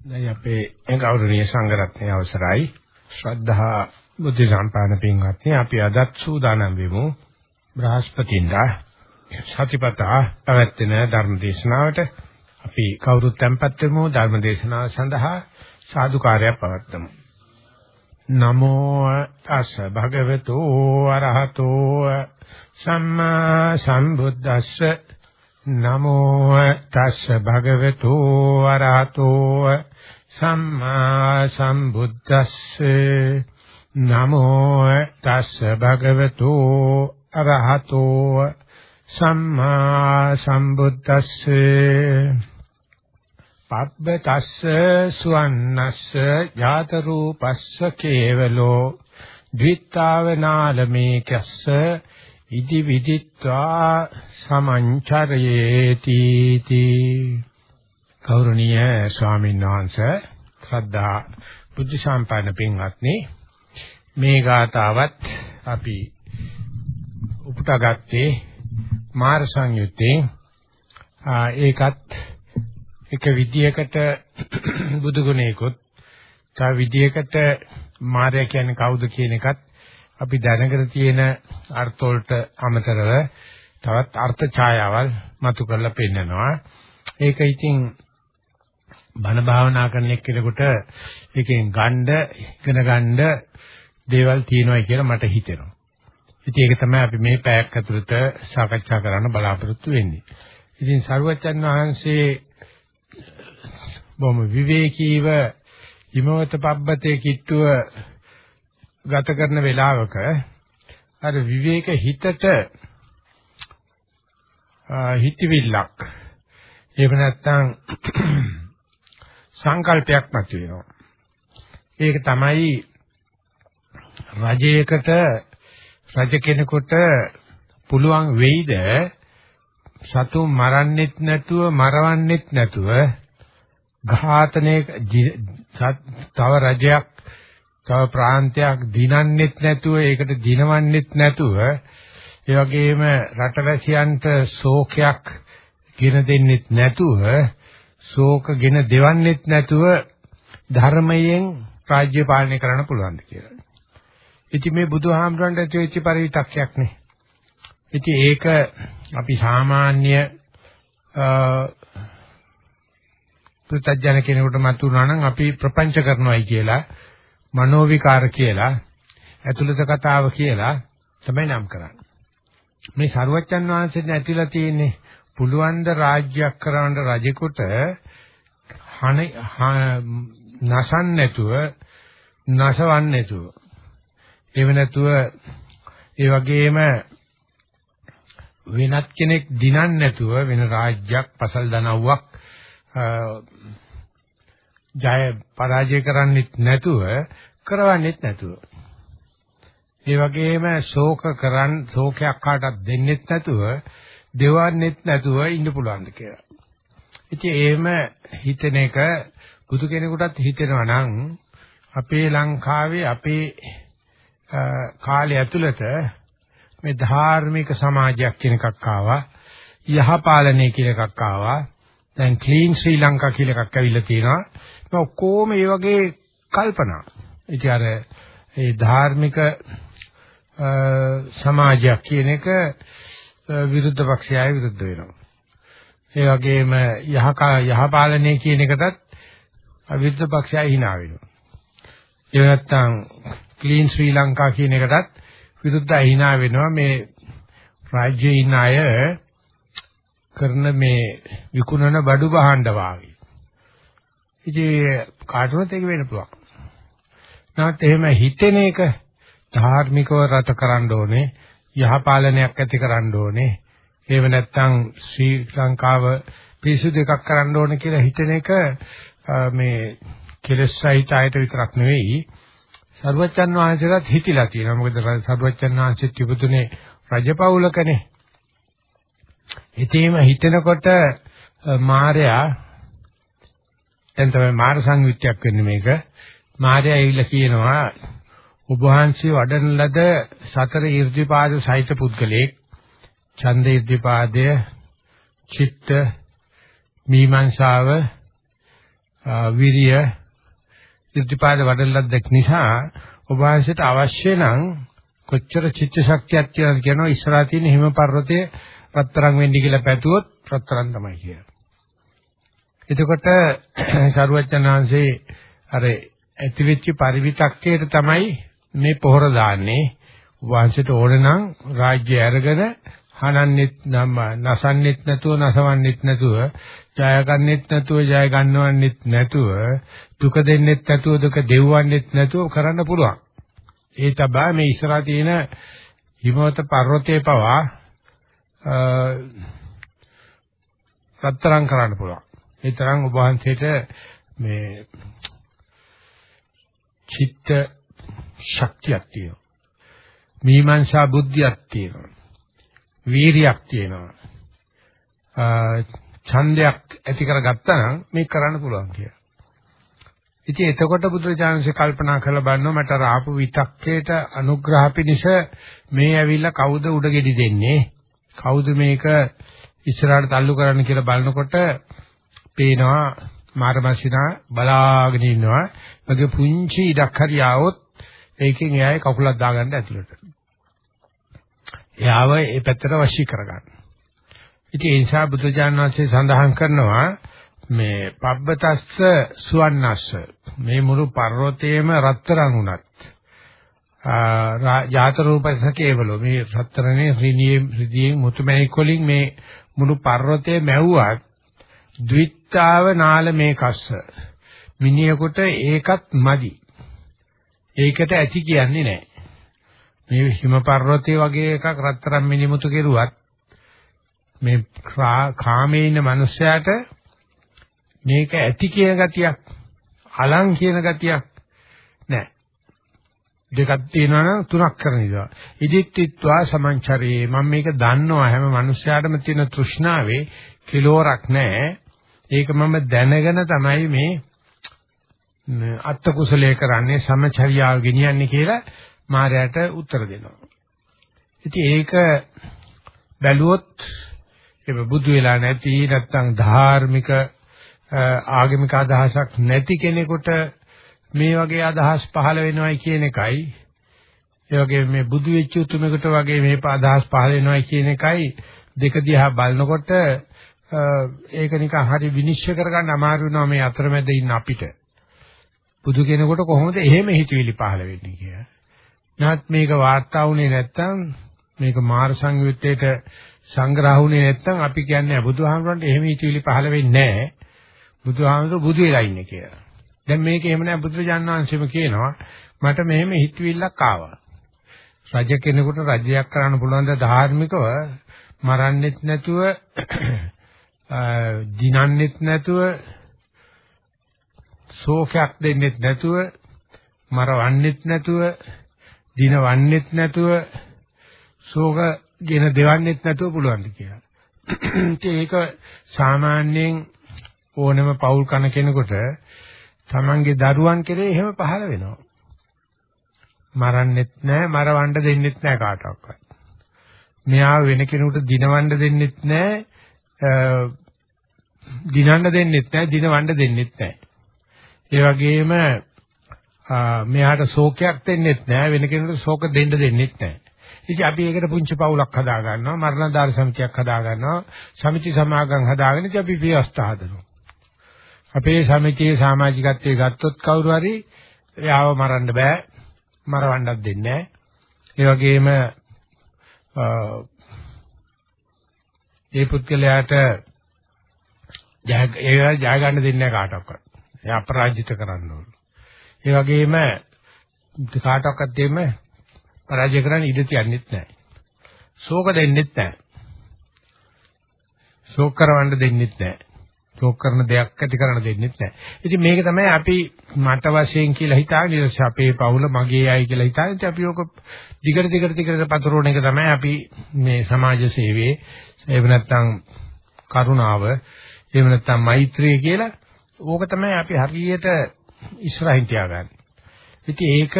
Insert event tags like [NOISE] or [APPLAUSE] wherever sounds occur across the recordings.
දැන් අපේ ගෞරවනීය සංඝරත්නයේ අවසරයි. ශ්‍රද්ධා බුද්ධ සම්පාදන පින්වත්නි අපි අදත් සූදානම් වෙමු බ්‍රහස්පතින්දා සතිපතා පැවැත්වෙන ධර්ම දේශනාවට අපි කවුරුත් tempත් වෙමු ධර්ම දේශනාව සඳහා සාදුකාරයක් පවත්වමු. නමෝ තස් භගවතු අරහතෝ සම්මා සම්බුද්දස්ස නමෝ තස්ස භගවතු වරහතෝ සම්මා සම්බුද්දස්සේ. නමෝ තස්ස භගවතු අරහතෝ සම්මා සම්බුද්දස්සේ. පබ්බ තස්ස සුවන්නස්ස යාත රූපස්ස කේවලෝ. ද්විත්තාවනාලමේ කස්ස ඉදි විදිත්වා සමංචරයේති තී. ගෞරවනීය ස්වාමීන් වහන්සේ ශ්‍රද්ධා බුද්ධ සම්පන්න පින්වත්නි මේ ගාතාවත් අපි උපුටාගත්තේ මාර සංයුත්තේ. ඒකත් එක විදියකට බුදු ගුණේකොත් තව විදියකට මාරය කියන්නේ කවුද කියන එකත් අපි දැනගෙන තියෙන අර්ථ වලට අමතරව තවත් අර්ථ ඡායාවල් මතු කරලා පෙන්නනවා. ඒක ඉතින් බණ භාවනා කරන එක්කෙනෙකුට එකෙන් ගණ්ඩ ඉගෙන ගන්න දේවල් තියෙනවා කියලා මට හිතෙනවා. ඉතින් ඒක තමයි අපි මේ පැයක් ඇතුළත සාකච්ඡා කරන්න බලාපොරොත්තු වෙන්නේ. ඉතින් සරුවච්චන් වහන්සේ බොහොම විවේකීව හිමවත පබ්බතේ කිට්ටුව ගත කරන වෙලාවක අර විවේක හිතට හිතවිල්ලක් එහෙම නැත්නම් සංකල්පයක් මතුවෙනවා. ඒක තමයි රජයකට රජ කෙනෙකුට පුළුවන් වෙයිද සතුන් මරන්නෙත් නැතුව මරවන්නෙත් නැතුව ඝාතනයේ තව රජයක් තව ප්‍රාන්තයක් දිනන්නෙත් නැතුව ඒකට දිනවන්නෙත් නැතුව ඒ වගේම රටවැසියන්ට ශෝකයක් ගෙන දෙන්නෙත් නැතුව ශෝක ගෙන දෙවන්නෙත් නැතුව ධර්මයෙන් රාජ්‍ය පාලනය කරන්න පුළුවන්ද කියලා. ඉතින් මේ බුදුහාමුදුරන්ට ඇති වෙච්ච පරිවිතක්යක් නේ. ඉතින් ඒක අපි සාමාන්‍ය පුතත්ජන කෙනෙකුට මතුනා නම් අපි ප්‍රපංච කරනවායි කියලා මනෝවිකාර කියලා ඇතුළත කතාව කියලා තමයි නම් කරන්නේ. මේ සරුවච්චන් වහන්සේට ඇතිලා තියෙන්නේ පුළුවන් ද රාජ්‍යයක් කරවන්න රජෙකුට හන නසන් නැතුව නසවන් නැතුව එව නැතුව ඒ වගේම වෙනත් කෙනෙක් දිනන්න නැතුව වෙන රාජ්‍යයක් පසල් දනව්වක් ජය පරාජය කරන්නෙත් නැතුව කරවන්නෙත් නැතුව ඒ වගේම ශෝක කරන් ශෝකයක් කාටවත් දෙන්නෙත් නැතුව දෙවන්නෙත් නැතුව ඉන්න පුළුවන්ද කියලා. ඉතින් එහෙම හිතන එක බුදු කෙනෙකුටත් හිතෙනවා නම් අපේ ලංකාවේ අපේ කාලය ඇතුළත මේ ධාර්මික සමාජයක් කියන එකක් ආවා යහපාලනය කියන එකක් ආවා දැන් ක්ලීන් ශ්‍රී ලංකා කියලා එකක් ඇවිල්ලා තියෙනවා මේ ඔක්කොම මේ වගේ කල්පනා. ඉතින් අර ඒ ධාර්මික සමාජයක් කියන එක විරුද්ධ පක්ෂයයි විරුද්ධ වෙනවා. ඒ වගේම යහ යහපාලනය කියන එකටත් විරුද්ධ පක්ෂයයි hina වෙනවා. ඒ නැත්තම් ක්ලීන් ශ්‍රී ලංකා කියන එකටත් විරුද්ධයි hina වෙනවා මේ රාජ්‍යයේ ඉන්න අය කරන මේ විකුණන බඩු බහඬ වාගේ. ඉතින් කාටවත් ඒක වෙන්න පුළුවන්. නැත්නම් එහෙම හිතෙන එක ධාර්මිකව රත කරන්න ඕනේ, යහපාලනයක් ඇති කරන්න ඕනේ. එහෙම නැත්නම් ශ්‍රී ලංකාව පිසු දෙකක් කරන්න ඕනේ කියලා හිතෙන එක මේ කෙලෙස් සහිත අයට විතරක් නෙවෙයි සර්වචන් වහන්සේලාත් හිතිලා තියෙනවා. මොකද සර්වචන් වහන්සේ තිබුතුනේ රජපෞලකනේ. ඉතේම හිතෙනකොට මාර්යා දැන් තමයි මාර සංයුක්තියක් වෙන්නේ මේක. මාර්යා ඇවිල්ලා කියනවා ඔබ වහන්සේ වඩන ලද සතර ඊර්ධිපාද සහිත පුද්ගලයෙක් ඡන්ද ඊර්ධිපාදය චිත්ත මීමන්සාව විරිය ඉර්ධිපාද වඩලද්දක් නිසා ඔබ වහන්සේට අවශ්‍ය නම් කොච්චර චිත්ත ශක්තියක් තියෙනවද කියනවා ඉස්සරහා තියෙන හිම පර්වතයේ රත්තරන් වෙන්නේ කියලා පැතුවොත් රත්තරන් තමයි කියන්නේ. එතකොට [CLEARS THROAT] සරුවචනාංශේ අර ඇතිවෙච්ච පරිවිතක්කයට තමයි මේ පොහොර දාන්නේ. වංශයට ඕන නම් රාජ්‍ය අරගෙන හනන්නෙත් නම් නසන්නෙත් නැතුව නසවන්නෙත් නැතුව ජය ගන්නෙත් නැතුව ජය ගන්නවන්නෙත් නැතුව දුක දෙන්නෙත් නැතුව දුක දෙවවන්නෙත් නැතුව කරන්න පුළුවන්. ඒ තමයි මේ ඉස්සරහා තියෙන හිමවත පර්වතයේ පවා රත්තරන් කරන්න පුළුවන්. ඒ තරම් ඔබ වහන්සේට මේ චිත්ත ශක්තියක් තියෙනවා. මීමන්සා බුද්ධියක් තියෙනවා. වීරියක් තියෙනවා. ඡන්දයක් ඇති කරගත්තා නම් මේක කරන්න පුළුවන් කියලා. ඉතින් එතකොට බුදුරජාණන්සේ කල්පනා කරලා බලනවා මට ආපු විතක්කේට අනුග්‍රහ පිණිස මේ ඇවිල්ලා කවුද උඩගෙඩි දෙන්නේ? කවුද මේක ඉස්සරහට තල්ලු කරන්න කියලා බලනකොට පේනවා මාරමසිනා බලාගෙන ඉන්නවා. මගේ පුංචි ඉඩක් හරි ආවොත් ඒකෙන් එයාගේ කකුලක් දාගන්න ඇතුළට. එයාව ඒ පැත්තට වශී කරගන්න. ඉතින් ඒ නිසා බුදුජානක වහන්සේ සඳහන් කරනවා මේ පබ්බතස්ස සුවන්නස්ස මේ මුළු පර්වතයේම රත්තරන් උනත් ජාත රූපසකේවලෝ මේ රත්තරනේ රිනියේ රිදියේ මුතුමැණික් වලින් මේ මුළු පර්වතයේ මැව්වත් ද්විත්තාව නාල මේ කස්ස. මිනිහෙකුට ඒකත් මදි. ඒකට ඇති කියන්නේ නැහැ මේ හිම පර්වතයේ වගේ එකක් රත්තරන් මිනිමුතු කෙරුවත් මේ කාමේ ඉන්න මිනිස්සයාට මේක ඇති කියන ගතියක් අලං කියන ගතියක් නැහැ. දෙකක් තියෙනවා නම් තුනක් කරන ඉඳලා. ඉදිත්ත්වා සමංචරේ මම මේක දන්නවා හැම මිනිස්සයාටම තියෙන තෘෂ්ණාවේ කිලෝරක් නැහැ. ඒක මම දැනගෙන තමයි මේ අත්ත කුසලයේ කරන්නේ සමචර්යාව ගෙනියන්නේ කියලා මාරයට උත්තර දෙනවා. ඉතින් ඒක බැලුවොත් ඒ බුදු වෙලා නැති නැත්නම් ධාර්මික ආගමික අදහසක් නැති කෙනෙකුට මේ වගේ අදහස් පහළ වෙනවයි කියන එකයි ඒ වගේ මේ බුදු වෙච්ච උතුමෙකුට වගේ මේ අදහස් පහළ වෙනවයි කියන එකයි දෙක දිහා බලනකොට ඒක නිකන් හරි විනිශ්චය කරගන්න අමාරු වෙනවා මේ අතරමැද ඉන්න අපිට බුදු කෙනෙකුට කොහොමද එහෙම හිතවිලි පහළ වෙන්නේ කියලා නමුත් මේක වාර්තා වුණේ නැත්තම් මේක මාර සංයුත්තේට සංග්‍රහ වුණේ නැත්තම් අපි කියන්නේ බුදුහාමුදුරන්ට එහෙම හිතවිලි පහළ වෙන්නේ නැහැ. බුදුහාමුදුරු බුදු වෙලා ඉන්නේ කියලා. දැන් මේක එහෙම නැහැ බුදුරජාණන් වහන්සේම කියනවා මට මෙහෙම හිතවිල්ලක් ආවා. රජ කෙනෙකුට රජයක් කරන්න පුළුවන් ද ධාර්මිකව මරන්නෙත් නැතුව දිනන්නෙත් නැතුව ශෝකයක් දෙන්නෙත් නැතුව මරවන්නෙත් නැතුව දිනවන්නෙත් නැතුව ශෝක ගෙන දෙවන්නෙත් නැතුව පුළුවන් කියලා. ඒක සාමාන්‍යයෙන් ඕනම පෞල් කන කෙනෙකුට තමන්ගේ දරුවන් කෙරේ එහෙම පහළ වෙනවා. මරන්නෙත් නැහැ, මරවන්න දෙන්නෙත් නැහැ කාටවත්. මෙයා වෙන කෙනෙකුට දිනවන්න දෙන්නෙත් නැහැ, දිනන්න දෙන්නෙත් නැහැ, දිනවන්න දෙන්නෙත් නැහැ. ඒ වගේම මෙයාට ශෝකයක් දෙන්නෙත් නැහැ වෙන කෙනෙකුට ශෝක දෙන්න දෙන්නෙත් නැහැ. ඉතින් අපි ඒකට පුංචි පවුලක් හදා ගන්නවා මරණදාර සමිතියක් හදා ගන්නවා සමිති සමාගම් හදාගෙන ඉතින් අපි ව්‍යවස්ථා හදනවා. අපේ සමිතියේ සමාජිකත්වයේ ගත්තොත් කවුරු හරි යාව මරන්න බෑ මරවන්නත් දෙන්නේ නැහැ. ඒ වගේම ඒ පුද්ගලයාට ජය ජය ගන්න දෙන්නේ නැහැ කාටවත්. එයා අපරාජිත කරන්න ඕන. ඒ වගේම කාටවත් දෙන්න පරාජය කරන්න ඉඩ තියන්නෙත් නැහැ. ශෝක දෙන්නෙත් නැහැ. ශෝක කරවන්න දෙන්නෙත් නැහැ. ශෝක කරන දෙයක් ඇති කරන්න දෙන්නෙත් නැහැ. ඉතින් මේක තමයි අපි මට වශයෙන් කියලා හිතාගෙන ඉතින් අපේ පවුල මගේ අය කියලා හිතාගෙන අපි ඕක දිගට දිගට දිගට පතරෝණ එක තමයි අපි මේ සමාජ සේවයේ එහෙම නැත්නම් කරුණාව එහෙම නැත්නම් මෛත්‍රිය කියලා ඕක තමයි අපි හරියට ඉස්සරහින් තියාගන්න. ඉතින් ඒක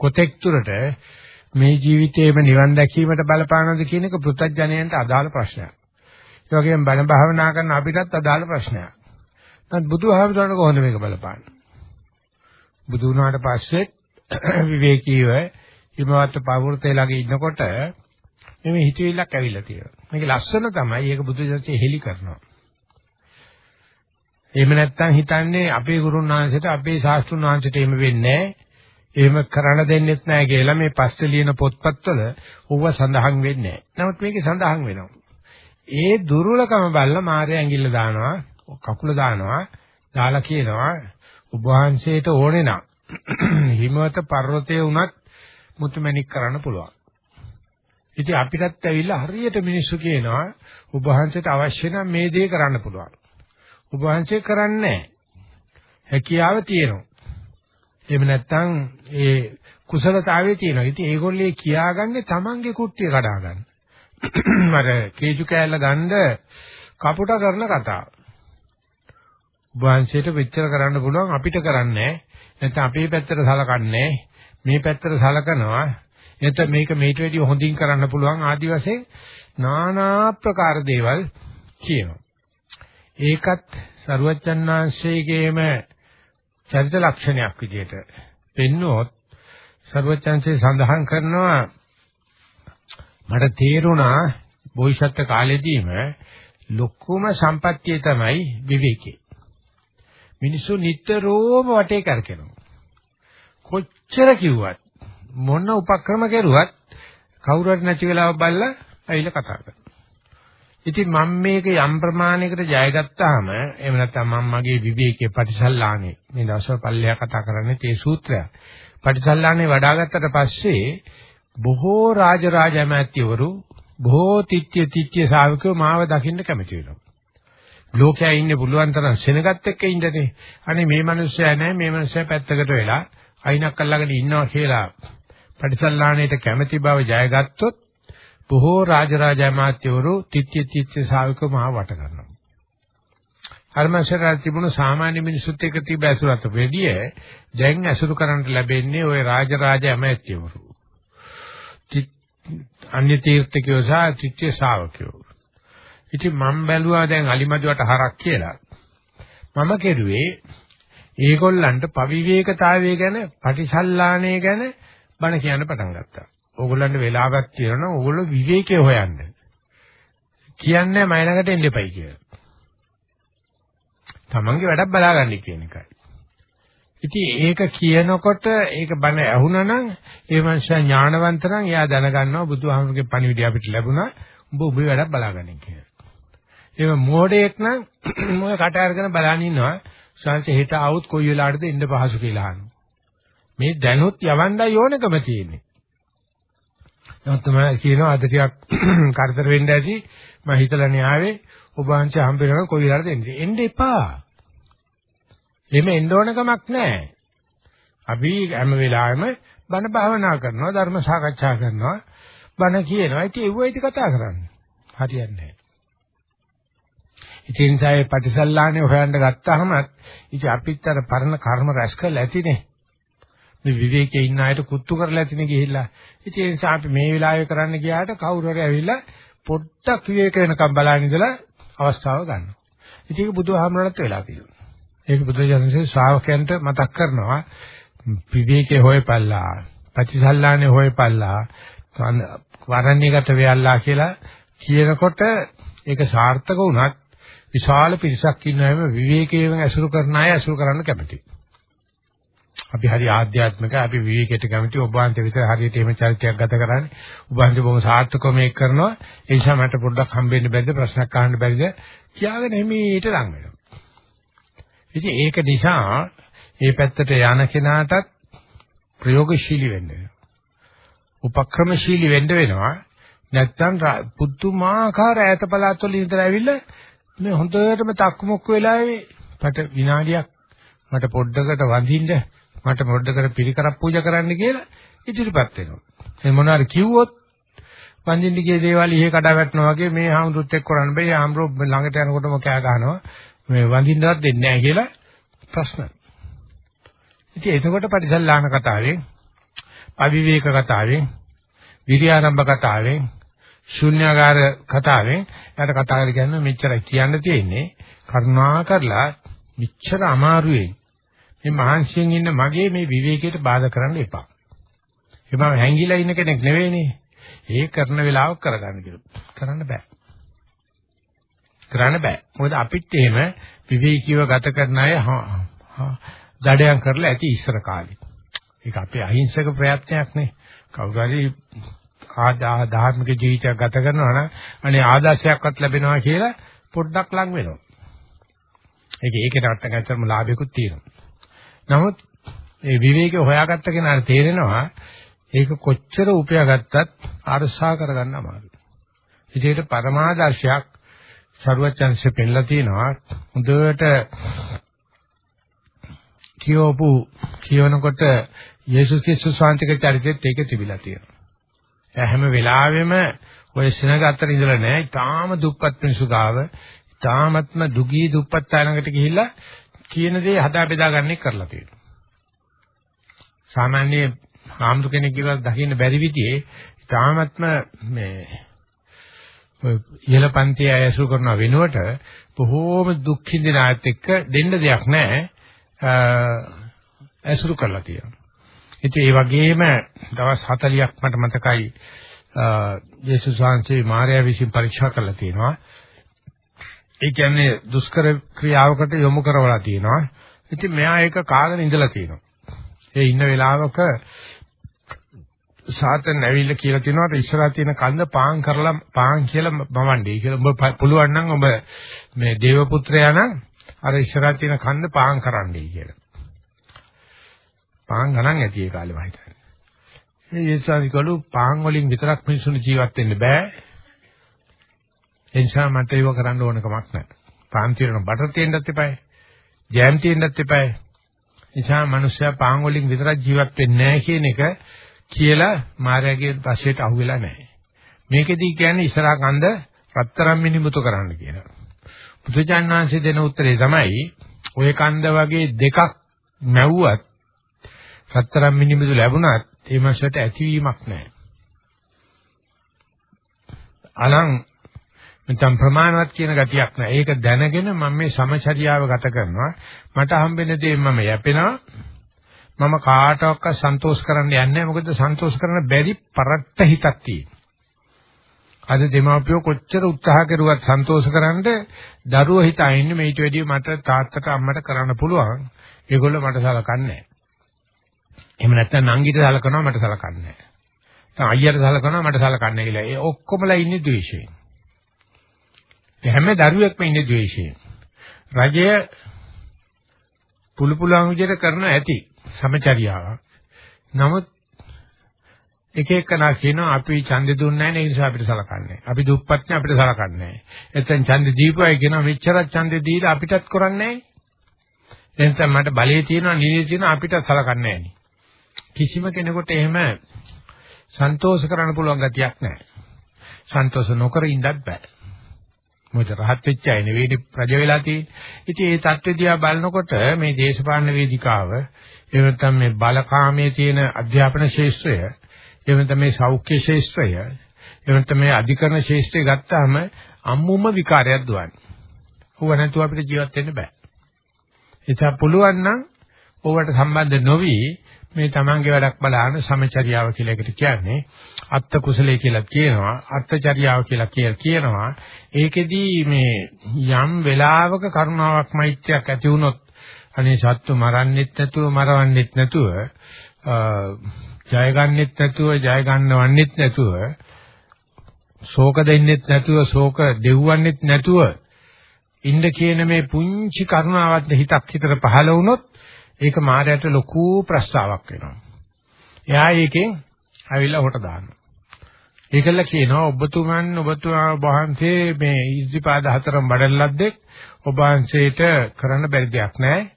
කොතෙක් තුරට මේ ජීවිතයේම නිවන් දැකීමට බලපානවද කියන එක පෘථජ්ජනයන්ට අදාළ ප්‍රශ්නයක්. ඒ වගේම බණ භාවනා කරන අපිටත් අදාළ ප්‍රශ්නයක්. නැත් බුදුහාමුදුරනේ කොහොමද මේක බලපාන්නේ? බුදු වුණාට පස්සේ [CLEARS THROAT] විවේකීව හිමවත් පවෘතේ ළඟ ඉන්නකොට මේ හිතවිල්ලක් ඇවිල්ලා තියෙනවා. මේක ලස්සන තමයි. ඒක බුදු දහමේ හෙලි කරනවා. එහෙම නැත්නම් හිතන්නේ අපේ ගුරුන් වහන්සේට අපේ ශාස්ත්‍රුන් වහන්සේට එහෙම වෙන්නේ නැහැ. එහෙම කරන්න දෙන්නෙත් නැහැ කියලා මේ පස්සේ ලියන පොත්පත්වල ඕව සඳහන් වෙන්නේ නැහැ. නමුත් මේකේ සඳහන් වෙනවා. ඒ දුර්වලකම බලලා මාර්ය ඇඟිල්ල දානවා, කකුල දානවා, දාලා කියනවා ඔබ වහන්සේට ඕනේ නම් [CLEARS THROAT] හිමවත පර්වතයේ උනත් මුතුමැණික් කරන්න පුළුවන්. ඉතින් අපිටත් ඇවිල්ලා හරියට මිනිස්සු කියනවා ඔබ වහන්සේට අවශ්‍ය නම් මේ දේ කරන්න පුළුවන්. ඔබ වහන්සේ කරන්නේ හැකියාව තියෙනවා. එහෙම නැත්නම් ඒ කුසලතාවයේ තියෙනවා. ඉතින් ඒගොල්ලේ කියාගන්නේ Tamange කුට්ටිය කඩා ගන්න. [CLEARS THROAT] අර කේජු කෑල්ල ගන්න කපුට කරන කතාව. වංශයට වෙච්චර කරන්න පුළුවන් අපිට කරන්නේ නැත්නම් අපේ පැත්තට සලකන්නේ මේ පැත්තට සලකනවා එතන මේක මේට වැඩිය හොඳින් කරන්න පුළුවන් ආදි වශයෙන් নানা ප්‍රකාර දේවල් කියනවා. ඒකත් සරුවච්චන්නාංශයේගේම චරිත ලක්ෂණයක් විදිහට පෙන්වුවොත් සරුවච්චන්සේ සඳහන් කරනවා මට තේරුණා බෝසත් කාලෙදීම ලොකුම සම්පත්තිය තමයි විවේකේ. මිනිස්සු නිතරම වටේ කරකිනවා. කොච්චර කිව්වත් මොන උපක්‍රම කෙරුවත් කවුරුහරි නැති වෙලාව බලලා ඇවිල්ලා කතා කරනවා. ඉතින් මම මේක යම් ප්‍රමාණයකට ජයගත්තාම එහෙම නැත්නම් මම මගේ විවේකයේ ප්‍රතිසල්ලානේ මේ දවස්වල පල්ලෙහා කතා කරන්නේ තේ සූත්‍රය. ප්‍රතිසල්ලානේ වඩාගත්තට පස්සේ බොහෝ රාජරාජ ඇමැතිවරු බොහෝ තිත්‍ය තිත්‍ය ශාවකයෝ මාව දකින්න කැමති වෙනවා. ලෝකයා ඉන්නේ පුළුවන් තරම් සෙනගත් එක්ක ඉන්නනේ. අනේ මේ මිනිස්සයා නැහැ මේ මිනිස්සයා පැත්තකට වෙලා අයිනක් අල්ලගෙන ඉන්නවා කියලා පටිසල්ලාණයට කැමැති බව ජයගත්තොත් බොහෝ රාජරාජ අමාත්‍යවරු තිත්‍ය තිත්‍ය ශාවකව මහා වට කරනවා. අර්මශරා තිබුණු සාමාන්‍ය මිනිසුත් එක්ක තිබ ඇසුරත් වෙඩිය දැන් ඇසුරු කරන්නට ලැබෙන්නේ ওই රාජරාජ අමාත්‍යවරු. අන්‍ය තීර්ථකයෝ සහ තිත්‍ය ශාවකයෝ. ඉතින් මම බැලුවා දැන් අලිමදුවට හරක් කියලා. මම කෙරුවේ ඒගොල්ලන්ට පවිවේකතාවය ගැන, පටිසල්ලාණය ගැන බණ කියන්න පටන් ගත්තා. ඕගොල්ලන්ට වෙලාවක් තියෙනවා ඕගොල්ලෝ විවේකයේ හොයන්න. කියන්නේ මයි ළඟට එන්න එපයි කියලා. තමන්ගේ වැඩක් බලාගන්න කියන එකයි. ඉතින් ඒක කියනකොට ඒක බණ ඇහුණා නම් ඒ මනුස්සයා ඥානවන්ත නම් එයා දැනගන්නවා බුදුහාමුදුරගේ පණිවිඩය අපිට ලැබුණා. උඹ ඔබේ වැඩක් බලාගන්න කියලා. ඒක මෝඩයෙක් නම් [CLEARS THROAT] මොකද කට අරගෙන බලන් ඉන්නවා. සංස හෙට આવුත් කොයි වෙලාවටද එන්න පහසු කියලා අහනවා. මේ දැනුත් යවන්නයි ඕනකම තියෙන්නේ. නමුත් තමයි කියනවා අද ටිකක් [CLEARS THROAT] කරදර වෙන්න ඇති මම හිතලා න්යාවේ ඔබ වහන්සේ හම්බ වෙනවා කොයි වෙලාවටද එන්නේ. එන්න එපා. එහෙම එන්න ඕන කමක් නැහැ. අපි හැම වෙලාවෙම බණ භාවනා කරනවා ධර්ම සාකච්ඡා කරනවා බණ කියනවා. ඉතින් ඒව ඉති කතා කරන්නේ. හරියන්නේ නැහැ. ඉතින් සායේ ප්‍රතිසල්ලානේ හොයන්න ගත්තාම ඉතින් අපිත් අර පරණ කර්ම රැස් කරලා ඇතිනේ. මේ විවේකයේ ඉන්න අයට කුත්තු කරලා ඇතිනේ ගිහිල්ලා. ඉතින් ඒ නිසා අපි මේ වෙලාවේ කරන්න ගියාට කවුරු හරි ඇවිල්ලා පොඩ්ඩක් විවේක වෙනකම් බලන් ඉඳලා අවස්ථාව ගන්නවා. ඉතින් ඒක බුදුහාමරණත් වෙලා තියෙනවා. ඒක බුදුජානකසේ ශ්‍රාවකයන්ට මතක් කරනවා. විවේකේ හොයපල්ලා, ප්‍රතිසල්ලානේ හොයපල්ලා, වරණ්‍යගත වෙයල්ලා කියලා කියනකොට ඒක සාර්ථක වුණත් විශාල පිරිසක් ඉන්නවම විවේකයෙන් ඇසුරු කරන අය ඇසුරු කරන්න කැමතියි. අපි හරි ආධ්‍යාත්මික අපි විවේකයට කැමති ඔබ වහන්සේ විතර හරියට එහෙම චරිතයක් ගත කරන්නේ ඔබ වහන්සේ බොහොම සාර්ථකව මේක කරනවා. ඒ නිසා මට පොඩ්ඩක් හම්බෙන්න බැරිද ප්‍රශ්නයක් අහන්න බැරිද? කියාගෙන හිමීට ලං වෙනවා. ඉතින් ඒක නිසා මේ පැත්තට යන කෙනාටත් ප්‍රයෝගශීලී වෙන්න වෙනවා උපක්‍රමශීලී වෙන්න වෙනවා නැත්තම් පුදුමාකාර ඈත පළාත් වල ඉඳලා ඇවිල්ලා මේ හොඳටම තක්මුක්ක වෙලාවේ මට විනාඩියක් මට පොඩ්ඩකට වඳින්න මට පොඩ්ඩකට පිළිකරක් පූජා කරන්න කියලා ඉදිරිපත් වෙනවා. මේ මොනවාරි කිව්වොත් වඳින්න ගිය දේවල් ඉහි කඩා වැටෙනවා වගේ මේ හාමුදුරුත් එක්ක කරන්න බෑ. හාමුදුරුවෝ ළඟට යනකොටම කෑ ගහනවා. මේ වඳින්නවත් දෙන්නේ නැහැ කියලා ප්‍රශ්න. ඉතින් එතකොට පරිසල්ලාන කතාවෙන්, අවිවේක කතාවෙන්, විරියාරම්භ කතාවෙන්, ශුන්‍යාගාර කතාවෙන් එයාට කතා කරලා කියන්නේ මෙච්චරයි කියන්න තියෙන්නේ කරුණා කරලා මෙච්චර අමාරුවෙන් මේ මහන්සියෙන් ඉන්න මගේ මේ විවේකයට බාධා කරන්න එපා. ඒ මම හැංගිලා ඉන්න කෙනෙක් නෙවෙයිනේ. ඒ කරන වෙලාවක් කරගන්න කියලා. කරන්න බෑ. කරන්න බෑ. මොකද අපිත් එහෙම විවේකීව ගත කරන අය දඩයන් කරලා ඇති ඉස්සර කාලේ. ඒක අපේ අහිංසක ප්‍රයත්නයක් නේ. කවුරු හරි ආදා ධාර්මික ජීවිතයක් ගත කරනවා නම් අනේ ආදර්ශයක්වත් ලැබෙනවා කියලා පොඩ්ඩක් ලඟ වෙනවා. ඒක ඒකේ නැත්තම් ඇත්තටම ලාභයක්ත් තියෙනවා. නමුත් ඒ විවේකය හොයාගත්ත කෙනාට තේරෙනවා ඒක කොච්චර උපයාගත්තත් අරසා කරගන්න අමාරුයි. ඉතින් පරමාදර්ශයක් සරුවචන්සේ පෙන්ලා තියෙනවා හොඳට කියවපු කියවනකොට යේසුස් ක්‍රිස්තුස් වහන්සේගේ චරිතෙත් ඒක තිබිලා තියෙනවා. එයා හැම වෙලාවෙම ඔය සෙනග අතර ඉඳලා නෑ. ඊටාම දුප්පත් මිනිසු ගාව, ඊටාමත්ම දුගී දුප්පත් අයනකට ගිහිල්ලා කියන දේ හදා බෙදා ගන්න කරලා තියෙනවා. සාමාන්‍ය ආම්දු කෙනෙක් කියලා දකින්න බැරි විදිහේ ඊටාමත්ම මේ ඉහළ පන්තිය ඇසුරු කරන වෙනුවට බොහෝම දුක් විඳින ආයත් එක්ක දෙන්න දෙයක් නැහැ ඇසුරු කරලා තියෙනවා. ඉතින් ඒ වගේම දවස් 40ක් මට මතකයි යේසුස් වහන්සේ මාර්යා විසින් පරීක්ෂා කළා තියෙනවා. ඒ කියන්නේ දුෂ්කර ක්‍රියාවකට යොමු කරවලා තියෙනවා. ඉතින් මෙයා ඒක කාගෙන ඉඳලා තියෙනවා. ඒ ඉන්න වෙලාවක සාතන් ඇවිල්ලා කියලා තියෙනවා ඉස්සරහා තියෙන කන්ද පාන් කරලා පාන් කියලා මවන්නේ කියලා ඔබ පුළුවන් නම් ඔබ මේ දේව පුත්‍රයා නම් අර ඉස්සරහා තියෙන කන්ද පාන් කරන්නයි කියලා. පාන් ගණන් ඇති ඒ කාලේ මම හිතන්නේ. ඒ යේසාරිකලු පාන් වලින් විතරක් මිනිසුන් ජීවත් වෙන්න බෑ. එනිසා මට ඒව කරන්න ඕන කමක් නැහැ. පාන් తీරන බටර් තියෙන්නත් එපායි. ජෑම් තියෙන්නත් එපායි. නිසා මිනිස්සයා පාන් වලින් විතරක් ජීවත් වෙන්නේ නැහැ කියන එක කියලා මාර්යාගේ ප්‍රශ්නෙට අහු වෙලා නැහැ. මේකෙදී කියන්නේ ඉස්සරහා කන්ද රත්තරන් මිනිමුතු කරන්න කියලා. පුදුජානනාංශය දෙන උත්තරේ තමයි ඔය කන්ද වගේ දෙකක් මැව්වත් රත්තරන් මිනිමුතු ලැබුණත් ඒ මාසයට ඇතිවීමක් නැහැ. අලං නැත්නම් ප්‍රමාණවත් කියන ගතියක් නැහැ. ඒක දැනගෙන මම මේ සමචරියාව ගත කරනවා. මට හම්බෙන දේ මම යැපෙනවා. මම කාටවත් සන්තෝෂ කරන්න යන්නේ මොකද සන්තෝෂ කරන්න බැරි පරට්ට හිතක් තියෙනවා. අද දෙමාපියෝ කොච්චර උත්සාහ කරුවත් සන්තෝෂ කරන්න දරුවෝ හිතා ඉන්නේ මේට වැඩිය මට තාත්තට අම්මට කරන්න පුළුවන්. ඒගොල්ලෝ මට සලකන්නේ නැහැ. එහෙම නැත්නම් නංගිට සලකනවා මට සලකන්නේ නැහැ. නැත්නම් අයියට සලකනවා මට සලකන්නේ නැහැ කියලා. ඒ ඔක්කොමලා ඉන්නේ ද්වේෂයෙන්. හැම දරුවෙක්ම ඉන්නේ ද්වේෂයෙන්. රජය පුළු පුළුවන් විදිහට කරන ඇති. සමචරියාවක්. නමුත් එක එකනා කියනවා අපි ඡන්දෙ දුන්නේ නැහැ ඒ නිසා අපිට සලකන්නේ. අපි දුප්පත් නේ අපිට සලකන්නේ නැහැ. එතෙන් ඡන්දෙ දීපුවයි කියනවා මෙච්චරක් ඡන්දෙ දීලා අපිටත් කරන්නේ නැහැ. එතෙන් මට බලයේ තියෙනවා නිලයේ තියෙනවා අපිට සලකන්නේ නැහැ. කිසිම කෙනෙකුට එහෙම සන්තෝෂ කරන්න පුළුවන් ගතියක් නැහැ. සන්තෝෂ නොකර ඉඳත් බෑ. මොකද රහත් වෙච්ච අය නෙවෙයි ප්‍රජ වෙලා තියෙන්නේ. ඉතින් ඒ தත්ත්වදියා බලනකොට මේ දේශපාලන වේදිකාව එහෙම නැත්නම් මේ බලකාමයේ තියෙන අධ්‍යාපන ශාස්ත්‍රය එහෙම නැත්නම් මේ සෞඛ්‍ය ශාස්ත්‍රය එහෙම නැත්නම් මේ අධිකරණ ශාස්ත්‍රය ගත්තාම අම්මුම විකාරයක් දුවන්නේ. ඌව නැතුව අපිට ජීවත් වෙන්න බෑ. ඒක පුළුවන් නම් ඕවට සම්බන්ධ නොවි මේ තමන්ගේ වැඩක් බලන සමචරියාව කියලා එකට කියන්නේ අත්ත කුසලයේ කියලා කියනවා අත්චරියාව කියලා කියනවා. ඒකෙදී මේ යම් වෙලාවක කරුණාවක් මෛත්‍රියක් ඇති වුණොත් අනේ සත්තු මරන්නෙත් නැතුව මරවන්නෙත් නැතුව ජය ගන්නෙත් නැතුව ජය ගන්නවන්නෙත් නැතුව ශෝක දෙන්නෙත් නැතුව ශෝක දෙව්වන්නෙත් නැතුව ඉන්න කියන මේ පුංචි කරුණාවක් හිතක් හිතට පහළ වුණොත් ඒක මායයට ලොකු ප්‍රස්තාවක් වෙනවා. එයා ඒකෙන් ඇවිල්ලා හොට දානවා. ඒකල කියනවා ඔබතුමන් ඔබතුමා වහන්සේ මේ ඉස්දිපාද හතරම බඩල්ලද්දෙක් ඔබ වහන්සේට කරන්න බැරි දෙයක් නැහැ.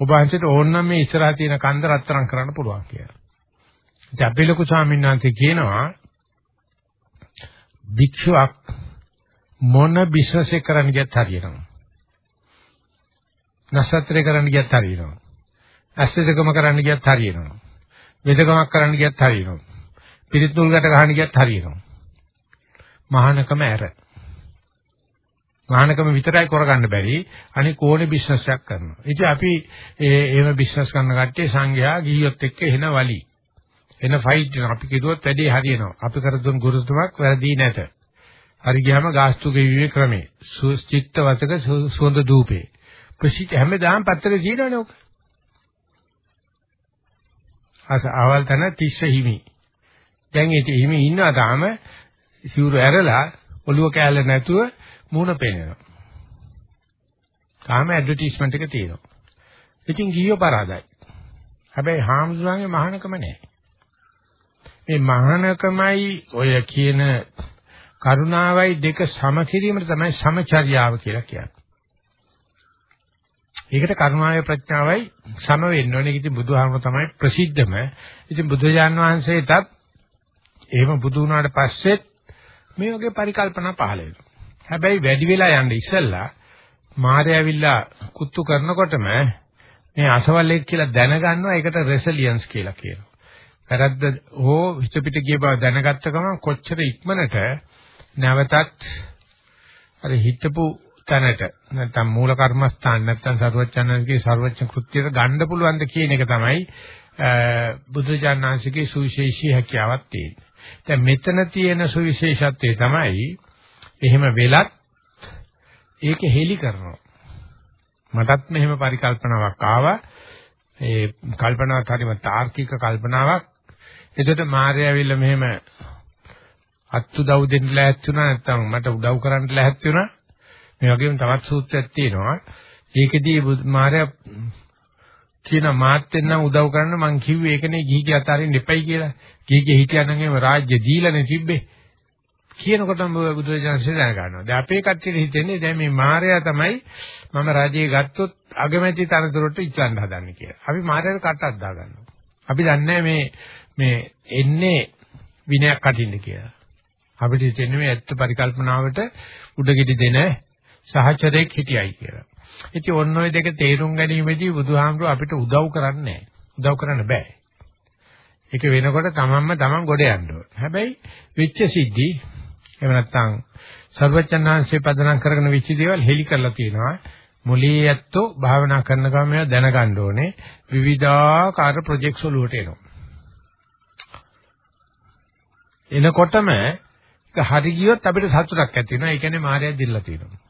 ඔබ වහන්සේට ඕනනම් මේ ඉස්සරහා තියෙන කන්ද රත්තරන් කරන්න පුළුවන් කියලා. ඉතින් අපි ලොකු ස්වාමීන් වහන්සේ කියනවා භික්ෂුවක් මොන බිස්නස් එක කරන්න ගියත් හරියනවා. නසත්‍රේ කරන්න ගියත් හරියනවා. ඇස්තෙදකම කරන්න ගියත් හරියනවා. වෙදකමක් කරන්න ගියත් හරියනවා. පිරිත් නූල් ගැට ගහන්න ගියත් හරියනවා. මහානකම ඇර. මහානකම විතරයි කරගන්න බැරි අනික ඕනේ බිස්නස් එකක් කරනවා. ඉතින් අපි ඒ එහෙම බිස්නස් කරන කට්ටිය සංඝයා ගියොත් එක්ක එන වලි. එන ෆයිට් වෙනවා. අපි කිව්වොත් වැඩේ හරියනවා. අපි කර දුන් ගුරුතුමක් වැරදි නැත. හරි ගියාම ගාස්තු ගෙවීමේ ක්‍රමේ. චිත්ත වසක සුවඳ දූපේ. ප්‍රසිද්ධ හැමදාම පත්‍රේ තියෙනවනේ ඔක. අස අවල් තන තිස්ස හිමි. දැන් ඒ හිමි ඉන්නවා තාම සිවුරු ඇරලා ඔළුව කෑල්ල නැතුව මූණ පේනවා. තාම ඇඩ්වර්ටයිස්මන්ට් එක තියෙනවා. ඉතින් ගියෝ පරාදයි. හැබැයි හාමුදුරන්ගේ මහානකම නැහැ. මේ මහානකමයි ඔය කියන කරුණාවයි දෙක සම කිරීමට තමයි සමචර්යාව කියලා කියන්නේ. ඒකට කරුණාවේ ප්‍රඥාවයි සම වෙන්න ඕනේ. ඉතින් බුදුහාමර තමයි ප්‍රසිද්ධම. ඉතින් බුදුජාන් වහන්සේටත් එහෙම බුදු වුණාට පස්සෙත් මේ වගේ පරිකල්පනා පහළ වෙනවා. හැබැයි වැඩි වෙලා යන්න ඉස්සෙල්ලා මාරය ඇවිල්ලා කුත්තු කරනකොටම මේ අසවලෙක් කියලා දැනගන්නවා ඒකට රෙසිලියන්ස් කියලා කියනවා. වැරද්ද හෝ හිත පිට ගිය බව දැනගත්ත ගමන් කොච්චර ඉක්මනට නැවතත් අර හිතපු තැනට නැත්නම් මූල කර්මස්ථාන නැත්නම් සර්වඥාන්සේගේ සර්වඥ කෘත්‍යයට ගන්න පුළුවන්ද කියන එක තමයි බුදුජානනාංශගේ සුවිශේෂී හැකියාවක් තියෙන්නේ. දැන් මෙතන තියෙන සුවිශේෂත්වය තමයි එහෙම වෙලත් ඒක හෙලි කරනවා. මටත් මෙහෙම පරිකල්පනාවක් ආවා. ඒ කල්පනාවත් හරිම තාර්කික කල්පනාවක්. එතකොට මාර්යාවිල්ල මෙහෙම අත් උදව් දෙන්න ලෑස්ති වුණා නැත්නම් මට උදව් කරන්න ලෑස්ති වුණා. මේ වගේම තවත් සූත්‍රයක් තියෙනවා. ඒකෙදී මාර්යා කියන මාත් වෙනම් උදව් කරන්න මං කිව්වේ ඒකනේ ගිහිගේ අතාරින්න එපයි කියලා. ගිහිගේ හිටියනම් එහෙම රාජ්‍ය දීලානේ තිබ්බේ. කියනකොටම බුදුරජාණන්සේ දැන ගන්නවා. දැන් අපේ කට්ටියට හිතෙන්නේ දැන් මේ මාර්යා තමයි මම රාජ්‍යය ගත්තොත් අගමැති තනතුරට ඉච්ඡන්න හදන්නේ කියලා. අපි මාර්යාට කටක් දා ගන්නවා. අපි දන්නේ මේ මේ එන්නේ විනයක් කටින්න කියලා. අපිට හිතෙන්නේ මේ ඇත්ත පරිකල්පනාවට උඩගෙඩි දෙන සහචරයෙක් හිටියයි කියලා. ඉතින් ඔන්න ඔය දෙක තේරුම් ගැනීමේදී බුදුහාමුදුර අපිට උදව් කරන්නේ නැහැ. උදව් කරන්න බෑ. ඒක වෙනකොට තමන්ම තමන් ගොඩ යන්න ඕන. හැබැයි විච්ච සිද්ධි එහෙම නැත්නම් සර්වචන්නාංශේ පදනම් කරගෙන විච්ච දේවල් හෙලි කරලා තියෙනවා. මුලී ඇත්තෝ භාවනා කරන ගමන් දැනගන්න ඕනේ විවිධාකාර ප්‍රොජෙක්ට්ස් වලට එනවා. එනකොටම හරි ගියොත් අපිට සතුටක් ඇති වෙනවා. ඒ කියන්නේ මායя දිල්ලා තියෙනවා.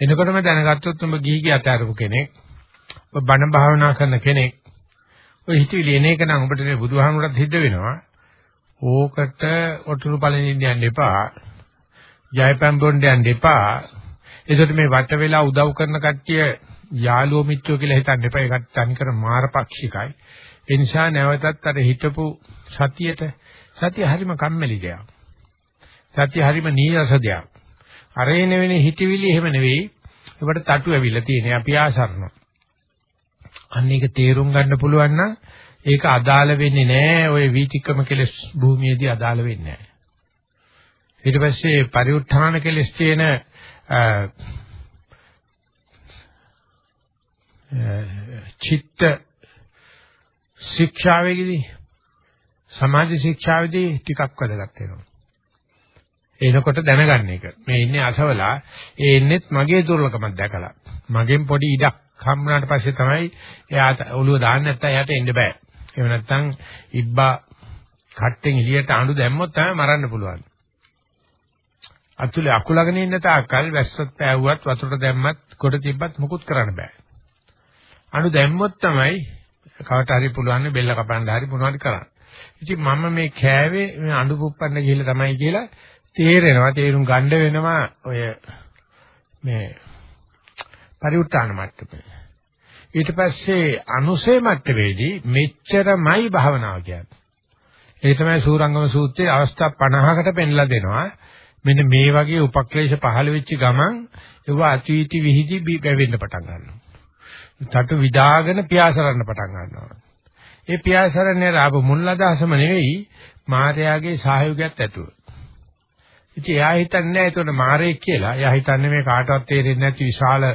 එනකොටම දැනගත්තොත් උඹ ගිහි ගිය අතාරපු කෙනෙක්. ඔබ බණ භාවනා කරන කෙනෙක්. ඔය හිතවිලි එන එක නම් ඔබට මේ බුදුහාමුදුරට සිද්ධ වෙනවා. ඕකට ඔටුරු පළඳින්න යන්න එපා. ජයපැම් බොන්න යන්න එපා. ඒකට මේ වට වෙලා උදව් කරන කට්ටිය යාළුවෝ මිත්‍රයෝ කියලා හිතන්න එපා. ඒකට තනිකර මාරපක්ෂිකයි. ඒ නිසා නැවතත් අර හිතපු සතියට සතිය හරිම කම්මැලි දෙයක්. සතිය හරිම නීරස දෙයක්. අරේන වෙන හිතවිලි එහෙම නෙවෙයි. ඒකට තටු ඇවිල්ලා තියෙන්නේ අපි ආශරණ. අන්න ඒක තේරුම් ගන්න පුළුවන් නම් ඒක අදාළ වෙන්නේ නැහැ. ওই වීතික්‍රම කෙලස් භූමියේදී අදාළ වෙන්නේ නැහැ. ඊට පස්සේ පරිඋත්ථාන කෙලස් තියෙන චිත්ත ශික්ෂාවේදී සමාජ ශික්ෂාවේදී ටිකක් වැදගත් වෙනවා. එනකොට දැනගන්න එක. මේ ඉන්නේ අසවලා. ඒ ඉන්නෙත් මගේ දුර්ලභකමක් දැකලා. මගෙන් පොඩි ඉඩක් හම්බුනාට පස්සේ තමයි එයාට ඔළුව දාන්න නැත්තම් එයාට එන්න බෑ. එහෙම නැත්තම් ඉබ්බා කට්ටෙන් එළියට අඬු දැම්මොත් තමයි මරන්න පුළුවන්. අතුලේ අකුලගෙන ඉන්න තාක්කල් වැස්සත් පෑවුවත් වතුරට දැම්මත් කොට තිබ්බත් මුකුත් කරන්න බෑ. අඬු දැම්මොත් තමයි කවට හරි පුළුවන් බෙල්ල කපන්න හරි මොනවද කරන්න. ඉතින් මම මේ කෑවේ මේ අඬු පුප්පන්න ගිහිල්ලා තමයි කියලා තේරෙනවා තේරුම් ගන්න වෙනවා ඔය මේ පරිඋත්තාන මට්ටමේ. ඊට පස්සේ අනුසේ මට්ටමේදී මෙච්චරමයි භාවනාව කියන්නේ. ඒ තමයි සූරංගම සූත්‍රයේ අවස්ථා 50කට පෙන්ලා දෙනවා. මෙන්න මේ වගේ උපක්ලේශ පහළ වෙච්ච ගමන් ඒව අතීති විහිදි බැවෙන්න පටන් ගන්නවා. තටු විදාගෙන පියාසරන්න පටන් ගන්නවා. ඒ පියාසරන්නේ ආපු මුල් අදහසම නෙවෙයි මායාවේ සහයෝගයත් ඇතුව. ඉතින් එයා හිතන්නේ නැහැ ඒතකොට මාරේ කියලා. එයා හිතන්නේ මේ කාටවත් තේරෙන්නේ නැති විශාල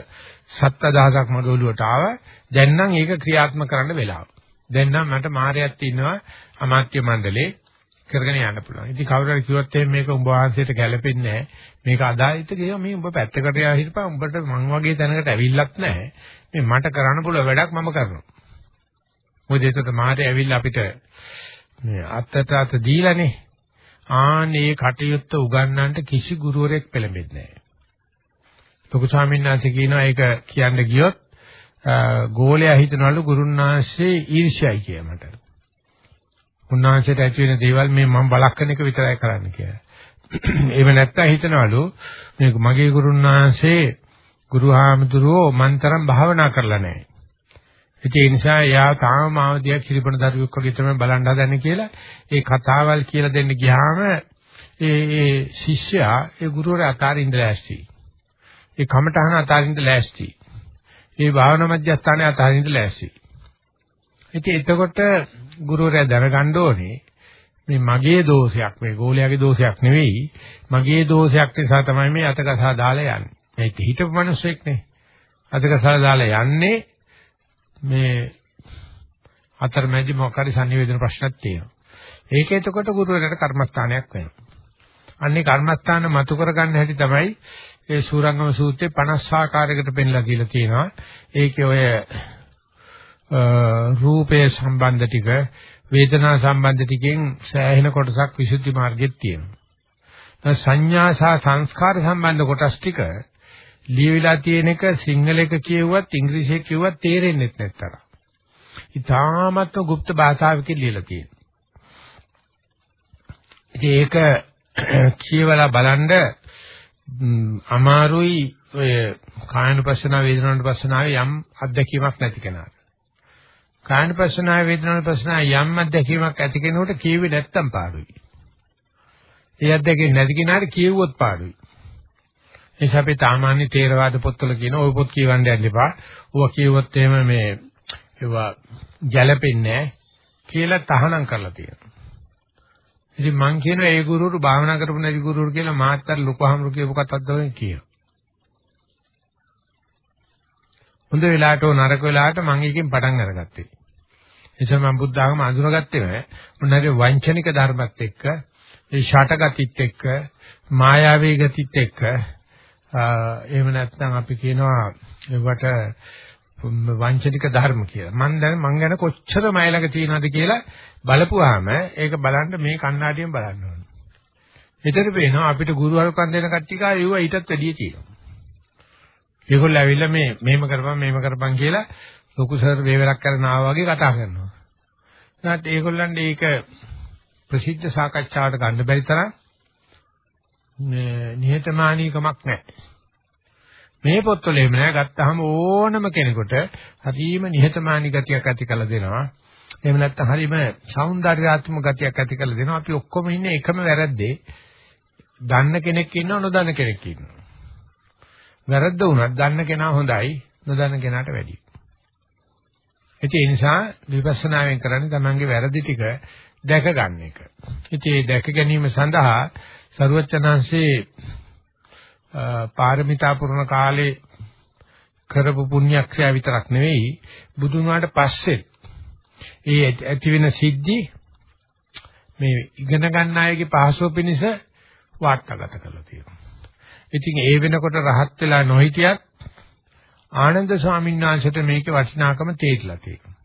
සත්‍ය දහසක් මගේ ඔළුවට ආවා. දැන් නම් ඒක ක්‍රියාත්මක කරන්න වෙලාව. දැන් නම් මට මාරයක් ඉන්නවා අමාත්‍ය මණ්ඩලේ කරගෙන යන්න පුළුවන්. ඉතින් කවුරු හරි කිව්වොත් එහෙනම් මේක උඹ වහන්සේට ගැළපෙන්නේ නැහැ. මේක අදායිත කියව මේ උඹ පැත්තකට යා හිටපන් උඹට මං වගේ තැනකට ඇවිල්ලත් නැහැ. මේ මට කරන්න පුළුවන් වැඩක් මම කරනවා. මොකද ඒකට මාතේ ඇවිල්ලා අපිට මේ අත්තට අත දීලානේ. ආනේ කටයුත්ත උගන්වන්නට කිසි ගුරුවරයෙක් පෙළඹෙන්නේ නැහැ. ලොකු ස්වාමීන් වහන්සේ කියනවා ඒක කියන්න ගියොත් ගෝලයා හිතනවලු ගුරුන්වහන්සේ ඊර්ෂ්‍යයි කියමට. උන්වහන්සේට ඇති වෙන දේවල් මේ මම බලක්කන එක විතරයි කරන්න කියලා. [CLEARS THROAT] එහෙම නැත්නම් හිතනවලු මේ මගේ ගුරුන්වහන්සේ ගුරුහාමුදුරුවෝ මන්තරම් භාවනා කරලා නැහැ. ඒ නිසා එයා තාම මාවදියා කිරිබන දරුවෙක් වගේ තමයි බලන් හදන්නේ කියලා ඒ කතාවල් කියලා දෙන්න ගියාම ඒ ඒ ශිෂ්‍යයා ඒ ගුරුවරයා අතාරින්න ලෑස්ති. ඒ කමඨහන අතාරින්න ලෑස්ති. ඒ භාවනා මධ්‍යස්ථානයේ අතාරින්න ලෑස්ති. ඉතින් එතකොට ගුරුවරයා දැනගන්න ඕනේ මේ මගේ දෝෂයක් මේ ගෝලයාගේ දෝෂයක් නෙවෙයි මගේ දෝෂයක් නිසා තමයි මේ අතකසා දාලා යන්නේ. මේ හිතපු මිනිස්සෙක් නේ. අතකසා දාලා යන්නේ මේ අතරමැදි මොකක් හරි sannivedana ප්‍රශ්නක් තියෙනවා. ඒක එතකොට ගුරුවරයාට කර්මස්ථානයක් වෙනවා. අන්නේ කර්මස්ථාන මතු කරගන්න හැටි තමයි ඒ සූරංගම සූත්‍රයේ 50 ආකාරයකට පෙන්ලා දීලා තියෙනවා. ඒකේ ඔය රූපයේ සම්බන්ධ ටික වේදනා සම්බන්ධ ටිකෙන් සෑහෙන කොටසක් විසුද්ධි මාර්ගෙත් තියෙනවා. සංඥා සහ සංස්කාර සම්බන්ධ කොටස් ටික ලියවිලා තියෙන එක සිංහල එක කියුවත් ඉංග්‍රීසි එක කියුවත් තේරෙන්නේ නැත්තර. ඉතාමත් গুপ্ত භාෂාවකින් ලියලා තියෙනවා. ඉතින් ඒක [CLEARS THROAT] කියවලා බලනද අමාරුයි ඔය කායනුපස්සනා වේදනානුපස්සනාවේ යම් අත්දැකීමක් නැති කෙනාට. කායනුපස්සනා වේදනානුපස්සනා යම් අත්දැකීමක් ඇති කෙනෙකුට කියුවේ නැත්තම් පාඩුයි. ඒ අත්දැකීම් නැති කෙනාට කියවුවොත් පාඩුයි. නිසා අපි සාමාන්‍ය තේරවාද පොත්වල කියන ওই පොත් කියවන්න යන්න එපා. ඌව කියවුවොත් එහෙම මේ ඒවා ගැළපෙන්නේ කියලා තහනම් කරලා තියෙනවා. ඉතින් මං කියනවා ඒ ගුරුවරු භාවනා කරපු නැති ගුරුවරු කියලා මාත්තර ලොකුහමරු කියපු කතාවක්ද වෙන කියනවා. හොඳ වෙලාවට නරක වෙලාවට මං එකකින් පටන් අරගත්තේ. එනිසා මම බුද්ධ ආගම අඳුරගත්තේ නෑ. උන්වගේ වංචනික ධර්මත් එක්ක, ඒ ෂටගතිත් එක්ක, මායාවී ගතිත් එක්ක එහෙම නැත්නම් අපි කියනවා ඒවට වංචනික ධර්ම කියලා. මම දැන් මං ගැන කොච්චර මයිලක තියනවද කියලා බලපුවාම ඒක බලන්න මේ කණ්ණාඩියෙන් බලන්න ඕනේ. එතන පේනවා අපිට ගුරු හරුකම් දෙන කට්ටිය කා ඒව ඊටත් වැඩිය තියෙනවා. ඒගොල්ලෝ ඇවිල්ලා මේ මෙහෙම කරපන් මෙහෙම කරපන් කියලා ලොකු සර් වේවරක් කරන ආවා වගේ කතා කරනවා. නැත්නම් ඒගොල්ලන්ට ඒක ප්‍රසිද්ධ සාකච්ඡාවට ගන්න බැරි තරම් නිහතමානීකමක් නැහැ. මේ පොත්වල එහෙම නෑ ගත්තාම ඕනම කෙනෙකුට හරිම නිහතමානී ගතියක් ඇති කළ දෙනවා. එහෙම නැත්නම් හරිම సౌందర్యාත්මක ගතියක් ඇති කළ දෙනවා. අපි ඔක්කොම ඉන්නේ එකම වැරද්දේ. දන්න කෙනෙක් ඉන්නව නොදන්න කෙනෙක් ඉන්නවා. වැරද්ද වුණත් දන්න කෙනා හොඳයි නොදන්න කෙනාට වැඩියි. ඒ නිසා විපස්සනාවෙන් කරන්නේ තමන්ගේ වැරදි ටික දැක ගන්න එක. ඉතින් මේ දැක ගැනීම සඳහා සරුවචනාංශේ පාරමිතා පුරන කාලේ කරපු පුණ්‍යක්‍රියා විතරක් නෙවෙයි බුදුන් වහන්සේ පස්සේ ඒ ඇති වෙන සිද්ධි මේ ඉගෙන ගන්න අයගේ පහසුව පිණිස වාර්තාගත කරලා තියෙනවා. ඉතින් ඒ වෙනකොට රහත් වෙලා නොහිටියත් ආනන්ද ස්වාමීන් වහන්සේට මේකේ වටිනාකම තේරිලා තියෙනවා.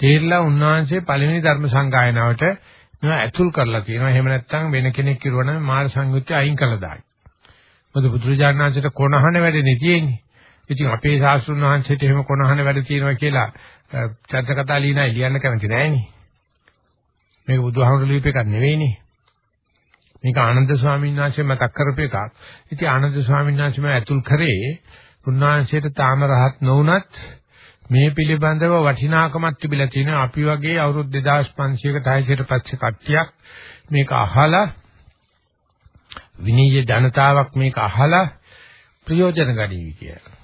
තේරිලා උන්වහන්සේ පළවෙනි ධර්ම සංගායනාවට මේවා ඇතුල් කරලා තියෙනවා. එහෙම නැත්නම් වෙන කෙනෙක් කිරුවා නම් මාර සංයුත්තේ අයින් කළා දායි. මොකද බුදුරජාණන්සේට කොනහන වැඩනේ තියෙන්නේ. ඉතින් අපේ ශාස්ත්‍රුන් වහන්සේට එහෙම කොනහන වැඩ තියෙනවා කියලා චර්චකතා ලියනයි ලියන්න කැමති නෑනේ. මේක බුදුහාමුදුරු ලියපු එකක් නෙවෙයිනේ. මේක ආනන්ද ස්වාමීන් වහන්සේ මතක් කරපු එකක්. ඉතින් ආනන්ද ස්වාමීන් වහන්සේ මම ඇතුල් කරේ උන්වහන්සේට තාම රහත් නොවුනත් මේ පිළිබඳව වටිනාකමක් තිබිලා තියෙනවා අපි වගේ අවුරුදු 2500කට 600කට පස්සේ කට්ටියක් මේක අහලා විනීය ජනතාවක් මේක අහලා ප්‍රයෝජන ගනීවි කියලා.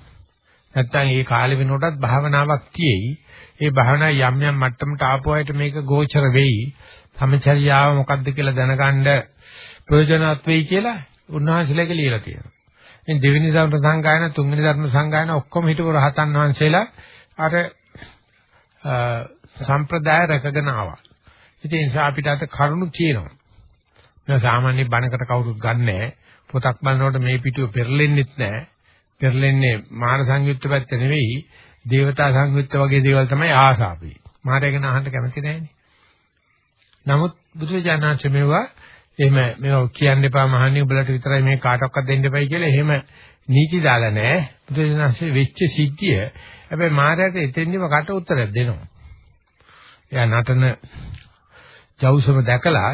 නැත්තම් ඒ කාලෙ වෙනකොටත් භාවනාවක් තියෙයි. ඒ භාවනා යම් යම් මට්ටමට ආපු අයට මේක ගෝචර වෙයි. සමචර්යාව මොකක්ද කියලා දැනගන්න ප්‍රයෝජනවත් වෙයි කියලා උන්වහන්සේලාගේ ලියලා තියෙනවා. ඉතින් දෙවෙනි ධර්ම සංගායන තුන්වෙනි ධර්ම සංගායන ඔක්කොම හිටපු රහතන් වහන්සේලා අර සම්ප්‍රදාය රැකගෙන ආවා. ඒ නිසා අපිට අත කරුණු තියෙනවා. මේ සාමාන්‍ය බණකට කවුරුත් ගන්නෑ. පොතක් බලනකොට මේ පිටුව පෙරලෙන්නෙත් නෑ. පෙරලෙන්නේ මාන සංයුක්ත පැත්ත නෙවෙයි, දේවතා සංයුක්ත වගේ දේවල් තමයි ආසාපි. මාරයගෙන අහන්න කැමති නෑනේ. නමුත් බුදුරජාණන් මේවා එහෙම මේවා කියන්න එපා මහන්නේ උඹලට විතරයි මේ කාටවත් දෙන්න එපයි කියලා එහෙම නීති දාලා නැහැ. බුදුරජාණන්සේ වෙච්ච සිද්ධිය. හැබැයි මාරයට එතෙන්දිම කට උත්තරයක් දෙනවා. එයා නටන ජවුසම දැකලා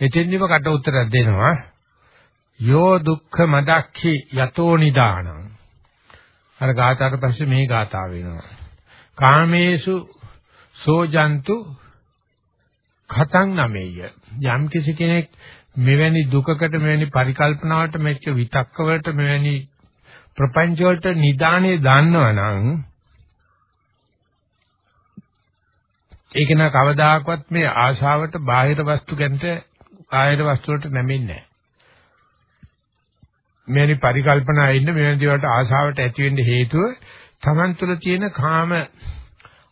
එතෙන්දිම කට උත්තරයක් දෙනවා. යෝ දුක්ඛ මදක්ඛි යතෝ නිදානං. අර ගාථාට පස්සේ මේ ගාථාව වෙනවා. කාමේසු සෝජන්තු කතං නමෙය යම් කිසි කෙනෙක් මෙවැනි දුකකට මෙවැනි පරිකල්පනාවට මෙච්ච විතක්ක වලට මෙවැනි ප්‍රපංච වලට නිදානේ දන්නවනම් ඒක න කවදාකවත් මේ ආශාවට බාහිර වස්තු ගැනට කායර වස්තු වලට නැමෙන්නේ නැහැ. මෙවැනි පරිකල්පනා ඉන්න මෙවැනි දේවල්ට ආශාවට ඇති වෙන්න හේතුව Taman තුල තියෙන කාම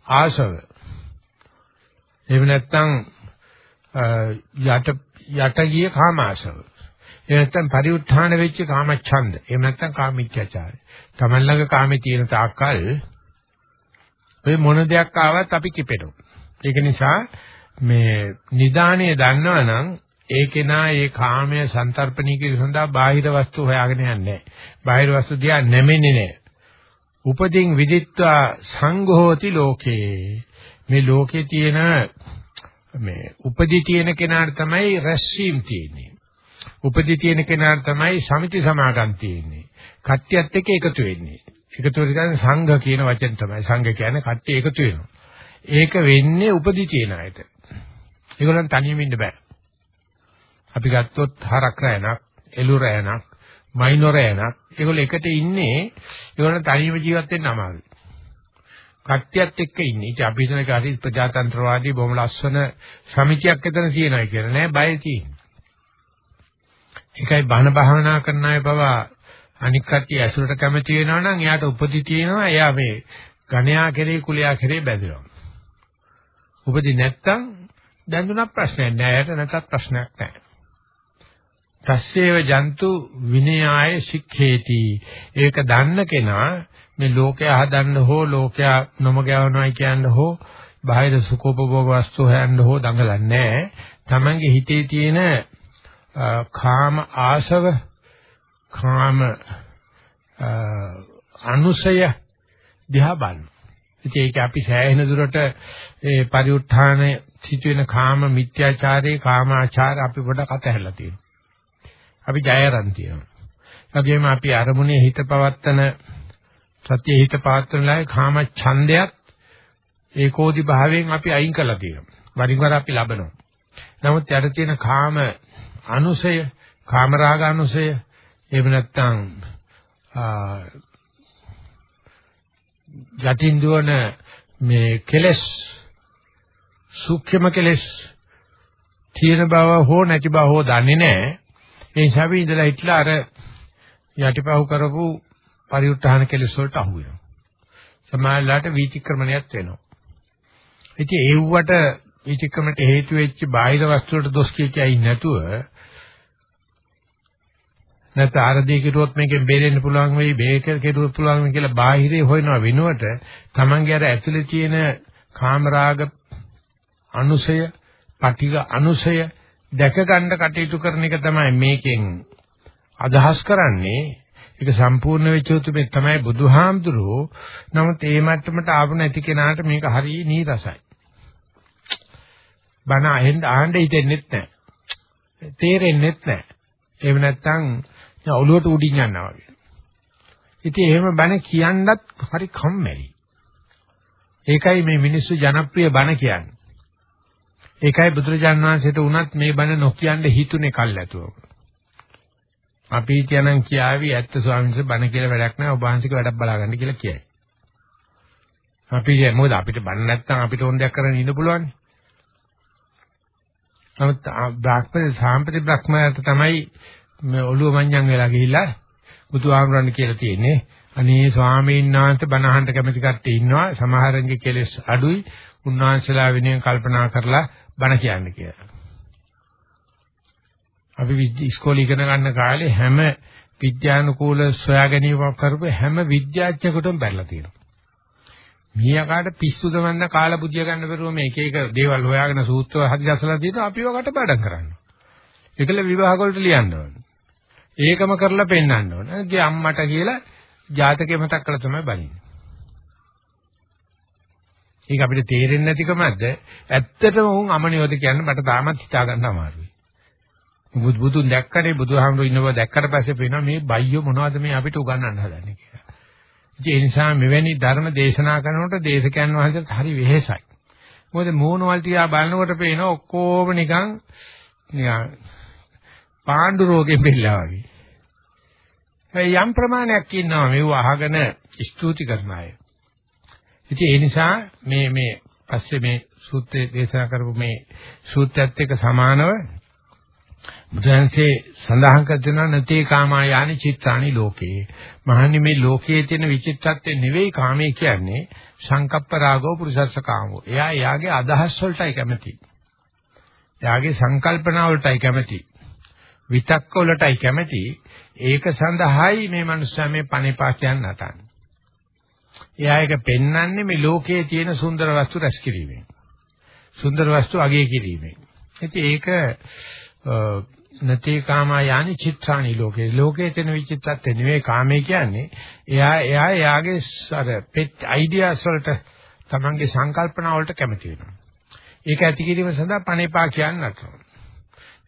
ආශව. එහෙම නැත්නම් යට යට ගිය කාමාශව. එහෙම නැත්නම් පරිඋත්ථාන වෙච්ච කාමච්ඡන්ද. එහෙම නැත්නම් කාමීච්ඡාචාරය. Taman ළඟ කාමේ තියෙන තාක්කල් ඔය මොන දෙයක් ආවත් අපි කිපෙනවා. ඒක නිසා මේ නිදාණය දන්නවනම් ඒකේ නා ඒ කාමය සංතරපණී කිරීම සඳහා බාහිර වස්තු හොයාගෙන යන්නේ නැහැ. බාහිර වස්තු දිහා නැමෙන්නේ නැහැ. උපදින් විදිත්වා සංඝෝති ලෝකේ. මේ ලෝකේ තියෙන මේ උපදි තියෙන කෙනාට තමයි රැස්වීම තියෙන්නේ. උපදි තියෙන කෙනාට තමයි සමිති සමාගම් තියෙන්නේ. කට්ටියත් එක්ක එකතු වෙන්නේ. එකතු වෙන සංඝ කියන වචන තමයි. සංඝ කියන්නේ කට්ටිය එකතු වෙනවා. ඒක වෙන්නේ උපදි තියෙන අයට. ඒගොල්ලන් තනියම ඉන්න බෑ. අපි ගත්තොත් හරක් රැණක්, එළු රැණක්, මයිනෝ රැණක් ඒගොල්ලෝ එකට ඉන්නේ ඒගොල්ලන් තනියම ජීවත් වෙන්න අමාරුයි. කට්ටියත් එක්ක ඉන්නේ. ඉතින් අපි හිතන කාරි ප්‍රජාතන්ත්‍රවාදී බොහොම ලස්සන සමිතියක් එතන තියෙනවා කියලා නෑ බය තියෙන්නේ. ඒකයි බණ භාවනා කරන අය බව අනික් කට්ටිය ඇසුරට කැමති වෙනවා නම් එයාට උපදි තියෙනවා. එයා මේ ගණයා කෙරේ කුලයා කෙරේ බැඳෙනවා. උපදි නැත්තම් දැන්දුනක් ප්‍රශ්නයක් නෑ. එයාට නැතත් ප්‍රශ්නයක් නෑ. තස්සේව ජන්තු විනයාය ශික්ෂේති. ඒක දන්න කෙනා මේ ලෝකයා හදන්න හෝ ලෝකයා නොමග යවනවායි කියන්න හෝ බාහිර සුඛෝපභෝග වස්තු හොයන්න හෝ දඟලන්නේ නැහැ. Tamange හිතේ තියෙන කාම ආශව කාම අනුසය දිහා බලන්න. ඉතින් ඒක අපි සෑහෙන දුරට ඒ පරිඋත් ทาน සිදුවෙන කාම මිත්‍යාචාරයේ කාම ආචාර අපි පොඩක් අතහැරලා තියෙනවා. අපි ජය අරන් තියෙනවා. ඒගොම අපි අරමුණේ හිත පවත්තන සත්‍ය හිත පාත්‍රණලායි කාම ඡන්දයත් ඒකෝදි භාවයෙන් අපි අයින් කරලා තියෙනවා. වරින් වර අපි ලබනවා. නමුත් යට තියෙන කාම අනුසය, කාම රාග අනුසය, එහෙම නැත්නම් යටින් දුවන මේ කෙලස් සූක්ෂම කෙලස් තියෙන බව හෝ නැති බව හෝ දන්නේ නැහැ. ඒ නිසා අපි ඉඳලා හිටලා අර යටිපහුව කරපු පරිඋත්ථාන කෙලෙස් වලට අහු වෙනවා. සමාජලාට වීතික්‍රමණයක් වෙනවා. ඉතින් ඒවට වීතික්‍රමණයට හේතු වෙච්ච බාහිර වස්තු වලට දොස් කියයි නැතුව නැත්නම් ආරදී කිරුවොත් මේකෙන් බේරෙන්න පුළුවන් වෙයි මේක කෙරුවොත් පුළුවන් වෙයි කියලා බාහිරේ හොයනවා වෙනුවට Tamange අර ඇතුලේ තියෙන කාමරාග අනුසය, පටිඝ අනුසය දැක ගන්න කටයුතු කරන එක තමයි මේකෙන් අදහස් කරන්නේ ඒක සම්පූර්ණ වෙච්ච උතුමේ තමයි බුදුහාමුදුරුවෝ. නමුත් ඒ මට්ටමට ආපු නැති කෙනාට මේක හරිය නීරසයි. බණ අහෙන් ආන්න හිතෙන්නෙත් නැහැ. තේරෙන්නෙත් නැහැ. එහෙම නැත්නම් ඔළුවට උඩින් යනවා වගේ. ඉතින් එහෙම බණ කියන්නත් හරි කම්මැලි. ඒකයි මේ මිනිස්සු ජනප්‍රිය බණ කියන්නේ. ඒකයි බුදුරජාන් වහන්සේට උනත් මේ බණ නොකියන්න හිතුනේ කල්ැතුව. අපි කියනනම් කියාවි ඇත්ත ස්වාමීන් වහන්සේ බණ කියලා වැඩක් නැහැ ඔබ වහන්සේක වැඩක් බලාගන්න කියලා කියයි. අපි කිය මොකද අපිට බණ නැත්තම් අපිට ඕන දෙයක් කරන්න ඉන්න පුළුවන්. නමුත් බ්‍රහ්ම සාම්පති බ්‍රහ්මයාට තමයි මේ ඔළුව මඤ්ඤම් වෙලා ගිහිල්ලා බුදුහාමරන් කියලා තියෙන්නේ. අනේ ස්වාමීන් වහන්සේ බණ අහන්න කැමති කට්ටිය ඉන්නවා. සමහරන්ගේ කෙලෙස් අඩුයි. උන්වහන්සේලා වෙනුවෙන් කල්පනා කරලා බණ කියන්නේ කියලා. අපි ඉස්කෝලේ ඉගෙන ගන්න කාලේ හැම විද්‍යානුකූල සොයා ගැනීමක් කරපු හැම විද්‍යාඥයෙකුටම බැලලා තියෙනවා. මීයාකාට පිස්සුද මන්ද කාලා බුදිය ගන්න බැරුව මේ එක එක දේවල් හොයාගෙන සූත්‍ර හදිස්සලා තියෙනවා අපි ඔකට බඩම් කරන්නේ. ඒකල විවාහ වලට ලියන්න ඕනේ. ඒකම කරලා පෙන්වන්න ඕනේ. ගේ අම්මට කියලා ජාතකේ මතක් කරලා තමයි බලින්නේ. ඒක අපිට තේරෙන්නේ නැතිකමද? ඇත්තටම උන් අමනියෝද කියන්නේ මට තාමත් හිතා ගන්න අමාරුයි. බුදු බුදුන් දැක්කනේ බුදුහාමුදුරු ඉන්න බව දැක්කට පස්සේ පේනවා මේ බයියෝ මොනවද මේ අපිට උගන්වන්න හදන්නේ කියලා. ඒ නිසා මෙවැනි ධර්ම දේශනා කරනකොට දේශකයන් වහන්සේට හරි වෙහෙසයි. මොකද මෝනවල් තියා බලනකොට පේන ඔක්කොම නිකන් නිකන් පාණ්ඩු රෝගෙන් බෙල්ලා වගේ. යම් ප්‍රමාණයක් ඉන්නවා මේව අහගෙන ස්තුති කරන අය. ඉතින් ඒ නිසා මේ මේ පස්සේ මේ සූත්‍රය දේශනා කරපු මේ සූත්‍රයත් එක්ක සමානව බුදුන්සේ සඳහන් කරනවා නැතේ කාමායානි චිත්තානි ලෝකේ. මහන්නේ මේ ලෝකයේ තියෙන විචිත්තත්වය නෙවෙයි කාමයේ කියන්නේ සංකප්ප රාගෝ පුරුෂස්ස කාමෝ. එයා එයාගේ අදහස් වලටයි කැමති. එයාගේ සංකල්පනා වලටයි කැමති. විතක්ක වලටයි කැමති. ඒක සඳහායි මේ මනුස්සයා මේ පණේපා කියන්න නටන්නේ. එයා ඒක පෙන්වන්නේ මේ ලෝකයේ තියෙන සුන්දර වස්තු රැස් කිරීමෙන්. සුන්දර වස්තු අගය කිරීමෙන්. ඉතින් ඒක නතේ කාමා යानि චිත්‍රාණි ලෝකේ. ලෝකයේ තියෙන විචිත්තත් නෙවෙයි කාමේ කියන්නේ. එයා එයා එයාගේ අර පෙත් අයිඩියාස් වලට තමන්ගේ සංකල්පනා වලට කැමති වෙනවා. ඒක ඇති කිරීම සඳහා පණේපා කියන්නත්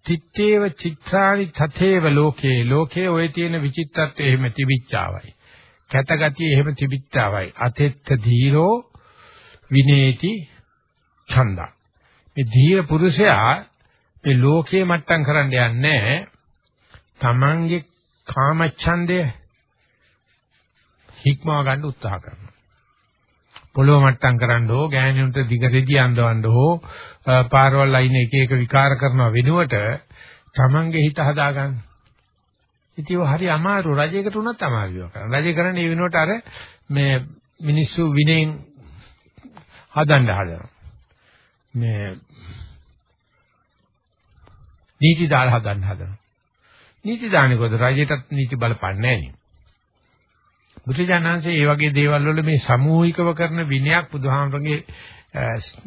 තිත්තේව චිත්‍රාණි තතේව ලෝකේ. ලෝකේ ඔය තියෙන විචිත්තත්වය එහෙම තිබිච්චාවයි. කැතගතිය එහෙම තිබිච්චාවයි. අතෙත්ත ධීරෝ විනේති ඡන්දා. මේ ධීර පුරුෂයා මේ ලෝකේ මට්ටම් කරන්න යන්නේ තමන්ගේ කාමච්ඡන්දය හික්මව ගන්න උත්සාහ කරනවා. පොළොව මට්ටම් කරන්න හෝ ගෑණියන්ට දිගටදී අඳවන්න හෝ පාරවල් අයින එක එක විකාර කරනවා වෙනුවට තමන්ගේ හිත හදාගන්න. ඉතින් ඒක හරි අමාරු රජයකට උනත් අමාරුයි කරන්න. රජය කරන්නේ ඒ වෙනුවට අර මේ මිනිස්සු විනෙන් හදන්න හදනවා. මේ නීති දාලා හදන්න හදනවා. නීති දාන්නේ කොහොමද? රජයටත් නීති බලපන්නේ නැහැ නේ. බුදුජානන්සේ මේ වගේ දේවල් වල මේ සමූහිකව කරන විනයක් බුදුහාමරගේ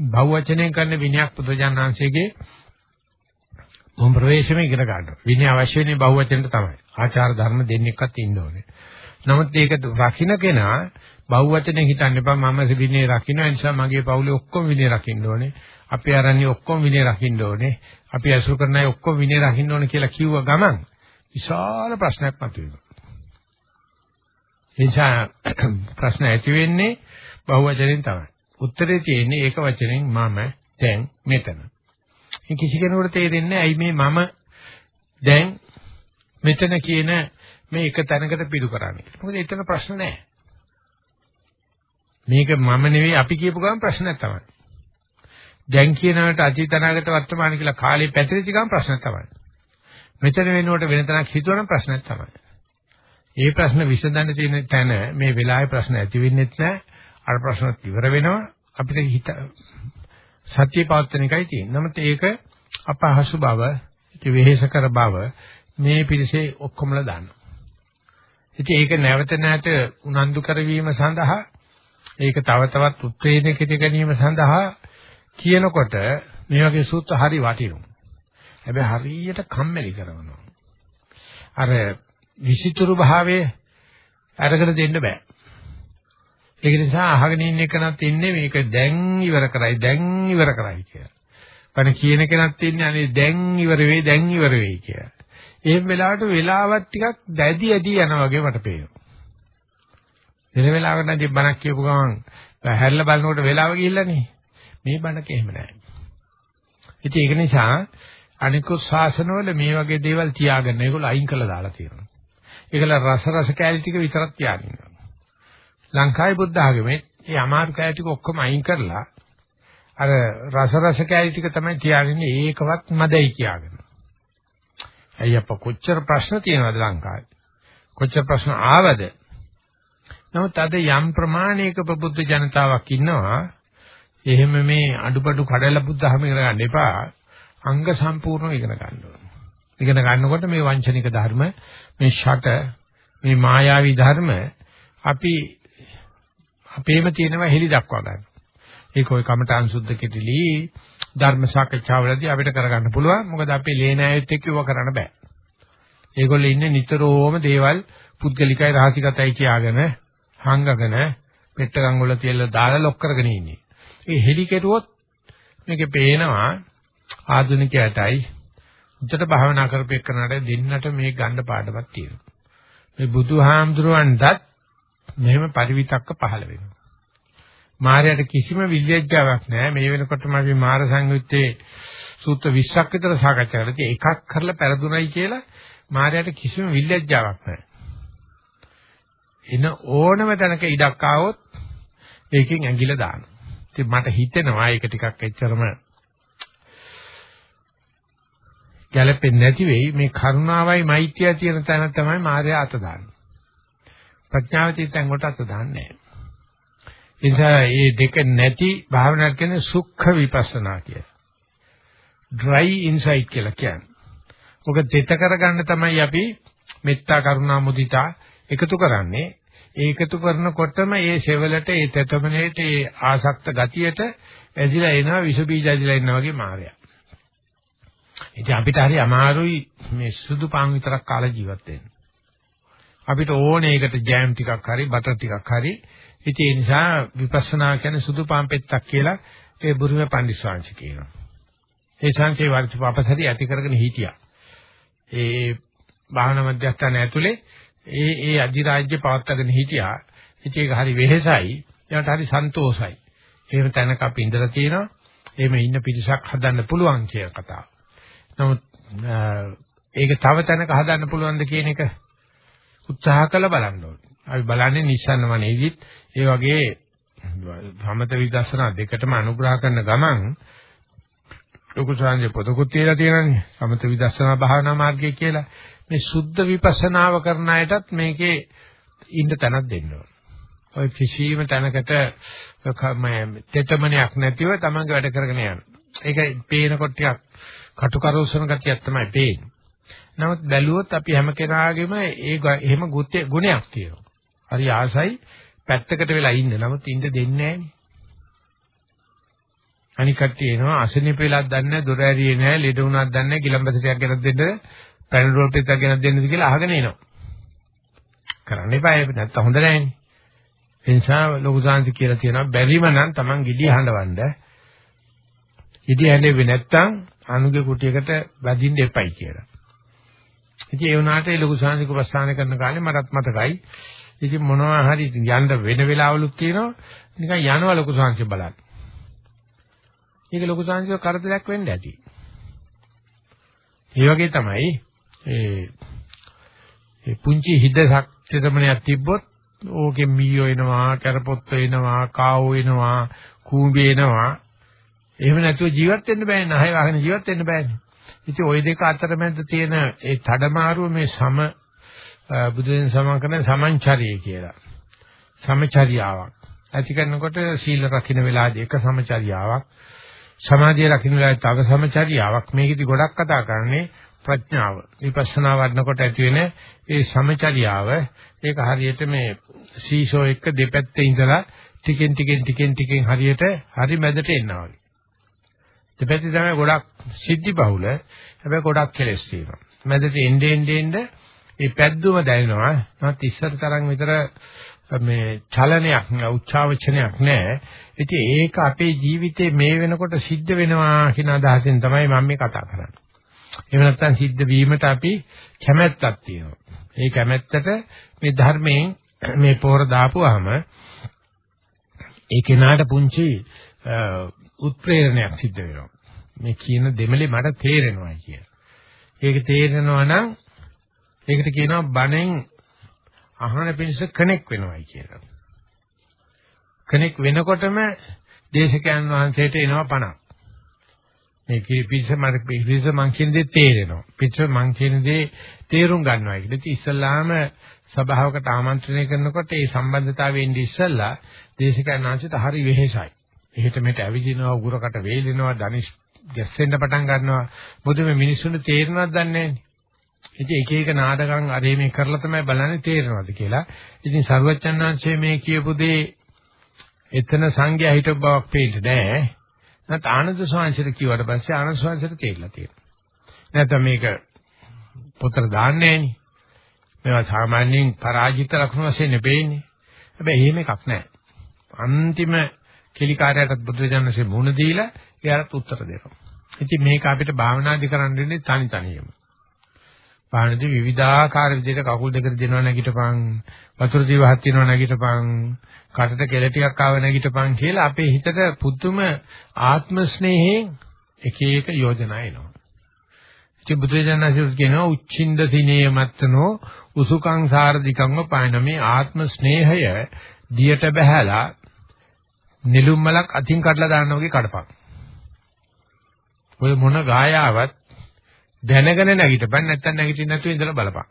බහුවචනයෙන් කරන විනයක් බුදුජානන්සේගේ මොම් ප්‍රවේශමේ ඉගෙන ගන්නවා. විනය අවශ්‍ය වෙන්නේ බහුවචනෙට තමයි. ආචාර ධර්ම දෙන්නෙක්වත් ඉන්න ඕනේ. නමුත් ඒක රකින්න කෙනා බහුවචනෙන් හිතන්න එපා මම විනය රකින්න නිසා මගේ පවුලේ ඔක්කොම විනය රකින්න ඕනේ. අපේ ආරණ්‍ය ඔක්කොම විනය රකින්න ඕනේ. අපි අසුර කරන අය ඔක්කොම විනය රකින්න ඕනේ කියලා කිව්ව ගමන් විශාල ප්‍රශ්නයක් මතුවෙනවා. එනිසා [CLEARS THROAT] ප්‍රශ්න ඇති වෙන්නේ බහුවචනෙන් තමයි. උත්තරේ තියෙන්නේ ඒක වචනෙන් මම දැන් මෙතන. මේ කිසි කෙනෙකුට තේරෙන්නේ ඇයි මේ මම දැන් මෙතන කියන මේ එක තැනකට පිටු කරන්නේ. මොකද එතන ප්‍රශ්න නැහැ. මේක මම නෙවෙයි අපි කියපු ගමන් ප්‍රශ්නයක් තමයි. දැන් කියනකට අතීත අනාගත වර්තමාන කියලා කාලේ පැතිරිච්ච ගමන් ප්‍රශ්නයක් තමයි. මෙතන වෙනුවට වෙන තැනක් හිතුවනම් ප්‍රශ්නයක් තමයි. මේ ප්‍රශ්න විසඳන්න තියෙන තැන මේ වෙලාවේ ප්‍රශ්න ඇති වෙන්නේත් නැහැ. අර ප්‍රශ්න ඉවර වෙනවා. අපිට හිත සත්‍ය පාත්තන එකයි තියෙන්නේ. නමුත් ඒක අපහසු බව, ඒක වෙහෙසකර බව මේ පිළිසේ ඔක්කොමලා දානවා. ඉතින් ඒක නැවත නැවත උනන්දු කරවීම සඳහා ඒක තව තවත් උත්පේදක ගැනීම සඳහා කියනකොට මේ වගේ සූත්‍ර හරි වටිනවා. හැබැයි හරියට කම්මැලි කරනවා. අර විසිතුරු භාවයේ අරගෙන දෙන්න බෑ. ඒක නිසා අහගෙන ඉන්න එකනත් ඉන්නේ මේක දැන් ඉවර කරයි දැන් ඉවර කරයි කියලා. බණ කියන කෙනත් ඉන්නේ අනේ දැන් ඉවර වෙයි දැන් ඉවර වෙයි කියලා. එහෙම වෙලාවට වෙලාවක් ටිකක් දැදි ඇදි යනවා වගේ මට පේනවා. වෙන වෙලාවකට නැති බණක් කියපු ගමන් හැරලා බලනකොට වෙලාව ගිහිල්ලානේ. මේ බණක එහෙම නැහැ. ඉතින් ඒක නිසා අනිකුත් ශාසනවල මේ වගේ දේවල් තියාගන්න ඒගොල්ලෝ අයින් කළා දාලා තියෙනවා. ඒකල රස රස කැලි ටික විතරක් තියාගෙන ඉන්නවා. ලංකාවේ බුද්ධ ආගමේ මේ අමාරු කැලි ටික ඔක්කොම අයින් කරලා අර රස රස කැලි ටික තමයි තියාගෙන ඒකවත් මදයි කියාගෙන. අයියප්ප කොච්චර ප්‍රශ්න තියෙනවද ලංකාවේ? කොච්චර ප්‍රශ්න ආවද? නමුත් අද යම් ප්‍රමාණයක ප්‍රබුද්ධ ජනතාවක් ඉන්නවා එහෙම මේ අඩුපඩු කඩලා බුද්ධහම ඉගෙන ගන්න එපා. අංග සම්පූර්ණව ඉගෙන ගන්න ඕන. ඉගෙන ගන්නකොට මේ වංචනික ධර්ම, මේ ෂට, මේ මායාවී ධර්ම අපි අපේම තියෙනවා හෙලි දක්වා ගන්න. ඒක ඔය කමඨාන් සුද්ධ කෙටිලි ධර්ම සාකච්ඡාවලදී අපිට කරගන්න පුළුවන්. මොකද අපි ලේනෑයෙත් එක්ක ඉව කරන්න බෑ. ඒගොල්ලෝ ඉන්නේ නිතරම දේවල් පුද්ගලිකයි රහසිගතයි කියාගෙන හංගගෙන පෙට්ටගම් වල තියලා දාලා ලොක් කරගෙන ඉන්නේ. ඒ හෙලි කෙරුවොත් මේකේ පේනවා ආධුනිකයටයි උඩට භාවනා කරපෙන්නට දෙන්නට මේ ගන්න පාඩමක් තියෙනවා. මේ බුදුහාමුදුරුවන්ටත් මෙහෙම පරිවිතක්ක පහළ වෙනවා. මායයට කිසිම විද්‍යාවක් නැහැ. මේ වෙනකොටම අපි මාර සංයුත්තේ සූත්‍ර 20ක් විතර සාකච්ඡා කරලා තියෙන එකක් කරලා පෙරදුනයි කියලා මායයට කිසිම විද්‍යාවක් නැහැ. එන ඕනම තැනක ඉඩක් ආවොත් ඒකෙන් ඇඟිල්ල දානවා. ඉතින් මට හිතෙනවා ඒක ටිකක් එච්චරම ගැළපෙන්නේ නැති වෙයි මේ කරුණාවයි මෛත්‍රිය තියෙන තැන තමයි මායя අත දාන්නේ. ප්‍රඥාව තියෙන තැන් වලට අත දාන්නේ නැහැ. නිසා මේ දෙක නැති භාවනාවක් කියන්නේ සුඛ විපස්සනා කියලා. dry insight කියලා කියන්නේ. ඔක දෙත කරගන්න තමයි අපි මෙත්තා කරුණා මුදිතා එකතු කරන්නේ. ඒ එකතු කරනකොටම ඒ සෙවලට ඒ තෙතමනේට ඒ ආසක්ත ගතියට ඇදිලා එනවා විස බීජ ඇදිලා ඉන්නා වගේ මායя. ඉතින් අපිට හරි අමාරුයි මේ සුදු පාන් විතරක් කාලා ජීවත් වෙන්න. අපිට ඕනේ ඒකට ජෑම් ටිකක් හරි බටර් ටිකක් හරි ඉතින් ඒ නිසා විපස්සනා කියන්නේ සුදු පාම්පෙත්තක් කියලා ඒ බුරුමේ පඬිස්වාංශ කියනවා. ඒ ශාන්තිේ වර්ධපපසරි ඇති කරගෙන හිටියා. ඒ භාවනා මධ්‍යස්ථාන ඇතුලේ ඒ ඒ අධිරාජ්‍ය පවත්වාගෙන හිටියා. ඉතින් ඒක හරි වෙහෙසයි. ඒකට හරි සන්තෝසයි. එහෙම තැනක අපි ඉඳලා තියෙනවා. එහෙම ඉන්න පිරිසක් හදන්න පුළුවන් කියන කතාව. නමුත් ඒක තව තැනක හදන්න පුළුවන්ද කියන එක උත්සාහ කළ බලන්න ඕනේ. අපි බලන්නේ නිස්සන්න වනේදිත් ඒ වගේ සමත විදර්ශනා දෙකටම අනුග්‍රහ කරන ගමන් ලොකු සංජය පොතකුත් තියලා තියෙනනේ සමත විදර්ශනා භාවනා මාර්ගය කියලා මේ සුද්ධ විපස්සනාව කරන අයටත් මේකේ ඉන්න තැනක් දෙන්න ඕන. ඔය කිසියම් තැනකට තෙතමනයක් නැතිව තමන්ගේ වැඩ කරගෙන යන. ඒක පේනකොට ටිකක් කටුකරෝසන ගතියක් තමයි පේන්නේ. නමුත් බැලුවොත් අපි හැම කෙනාගේම ඒ එහෙම ගුණයක් තියෙනවා. හරි ආසයි පැත්තකට වෙලා ඉන්න. නමුත් ඉන්න දෙන්නේ නැහැ. අනික කට්ටිය එනවා අසනීප වෙලාක් දන්නේ නැහැ, දොර ඇරියේ නැහැ, ලෙඩ වුණාක් දන්නේ නැහැ, ගිලම්බසටයක් ගෙනත් දෙන්න, පැනඩෝල් පිටක් ගෙනත් දෙන්නද කියලා අහගෙන එනවා. කරන්න එපා ඒක නැත්තම් හොඳ නැහැනේ. ඒ නිසා ලොකු සාංශ කියලා තියෙනවා බැරිම නම් Taman gediy හඬවන්න. gediy හඬෙන්නේ නැත්තම් අනුගේ කුටියකට වැදින්න එපයි කියලා. ඉතින් ඒ වුණාට ඒ ලොකු සාංශික ප්‍රස්ථාන කරන කාලේ මටත් මතකයි ඉතින් මොනවා හරි යන්න වෙන වෙලාවලුත් තියෙනවා. නිකන් යනවා ලොකු සංහංශ බලන්න. ඒක ලොකු සංහංශ කරදරයක් වෙන්න ඇති. ඒ වගේ තමයි ඒ ඒ පුංචි හිදසක් චේතමනයක් තිබ්බොත් ඕකේ මීයෝ එනවා, කරපොත්තු එනවා, කාවෝ එනවා, කූඹි එනවා. එහෙම නැතුව ජීවත් වෙන්න බෑනේ. නහය වහගෙන ජීවත් වෙන්න බෑනේ. ඉතින් ওই දෙක අතරමැද තියෙන ඒ තඩමාරුව මේ සම බුදුන් සමන් කරන සමන්චරිය කියලා. සමචරියාවක්. ඇති කරනකොට සීල රකින්න වෙලාවදී එක සමචරියාවක්. සමාධිය රකින්න වෙලාවේ තව සමචරියාවක්. මේකෙදි ගොඩක් කතා කරන්නේ ප්‍රඥාව. විපස්සනා වඩනකොට ඇති වෙන ඒ සමචරියාව ඒක හරියට මේ සීසෝ එක දෙපැත්තේ ඉඳලා ටිකෙන් ටිකෙන් ටිකෙන් ටිකෙන් හරියට හරි මැදට එනවා වගේ. දෙපැත්තේ තමයි ගොඩක් සිද්ධි බහුල. හැබැයි ගොඩක් කෙලස් තියෙනවා. මැදට එන්නේ එන්නේ ඒ පැද්දුම දැනෙනවා. නමුත් ඉස්සර තරම් විතර මේ චලනයක් නෑ, උච්චාවචනයක් නෑ. ඉතින් ඒක අපේ ජීවිතේ මේ වෙනකොට සිද්ධ වෙනවා කියන අදහසෙන් තමයි මම මේ කතා කරන්නේ. එහෙම නැත්නම් සිද්ධ වීමට අපි කැමැත්තක් තියෙනවා. ඒ කැමැත්තට මේ ධර්මයෙන් මේ පොර දාපුවාම ඒ කෙනාට පුංචි උත්ප්‍රේරණයක් සිද්ධ වෙනවා. මේ කියන දෙමලේ මට තේරෙනවා කිය. ඒක තේරෙනවා නම් ඒකට කියනවා බණෙන් අහන පිණිස කනෙක් වෙනවයි කියලා. කනෙක් වෙනකොටම දේශකයන් වහන්සේට එනවා පණක්. මේ පිළිස මට පිළිස මං කියන දේ තේරෙනවා. පිළිස මං කියන දේ තේරුම් ගන්නවා කියලා. ඉතින් ඉස්සල්ලාම සභාවකට ආමන්ත්‍රණය කරනකොට ඒ සම්බන්ධතාවයෙන් ඉඳි ඉස්සල්ලා දේශකයන් වහන්සේට හරි වෙහෙසයි. එහෙට මෙට ඇවිදිනවා උගුරකට වේලෙනවා ධනිෂ් ගැස්සෙන්න පටන් ගන්නවා මොකද මේ මිනිස්සුන්ට තේරෙනවද දන්නේ නැහැ ඉතින් එක එක නාටකම් අර මේ කරලා තමයි බලන්නේ තේරෙනවද කියලා. ඉතින් සර්වචන්නාංශයේ මේ කියපු දේ එතන සංඝයා හිටව බවක් පේන්නේ නැහැ. නැත්නම් ආනන්ද ස්වාමීන්ට කිව්වට පස්සේ ආනන්ද ස්වාමීන්ට තේරිලා තියෙනවා. නැත්නම් මේක පොතට දාන්නේ නැහෙනි. මේවා සාමාන්‍යයෙන් පරාජිත ලක්ෂණ වශයෙන් නෙපෙන්නේ. හැබැයි එහෙම එකක් නැහැ. අන්තිම කෙලිකාරයටත් බුදුරජාණන්සේ මුණ දීලා එයාට උත්තර දෙනවා. ඉතින් මේක අපිට භාවනාදි කරන්න වෙන්නේ තනි තනියම. භාවනාදී විවිධාකාර විදිහට කකුල් දෙක දෙනවා නැගිටපන් වතුර දිවහත් වෙනවා නැගිටපන් කටට කෙල ටිකක් ආව නැගිටපන් කියලා අපේ හිතට පුදුම ආත්ම ස්නේහයෙන් එක එක යෝජනා එනවා. ඉතින් බුදුරජාණන් කියනවා උච්චින්ද සිනේ මත්තනෝ උසුකං සාරධිකංව පායන මේ ආත්ම ස්නේහය දියට බහැලා නිලුම් මලක් අතින් කඩලා දාන්න වගේ කඩපන්. ඔය මොන ගායාවක් දැනගෙන නැගිටපන් නැත්තම් නැගිටින්න නැතුව ඉඳලා බලපන්.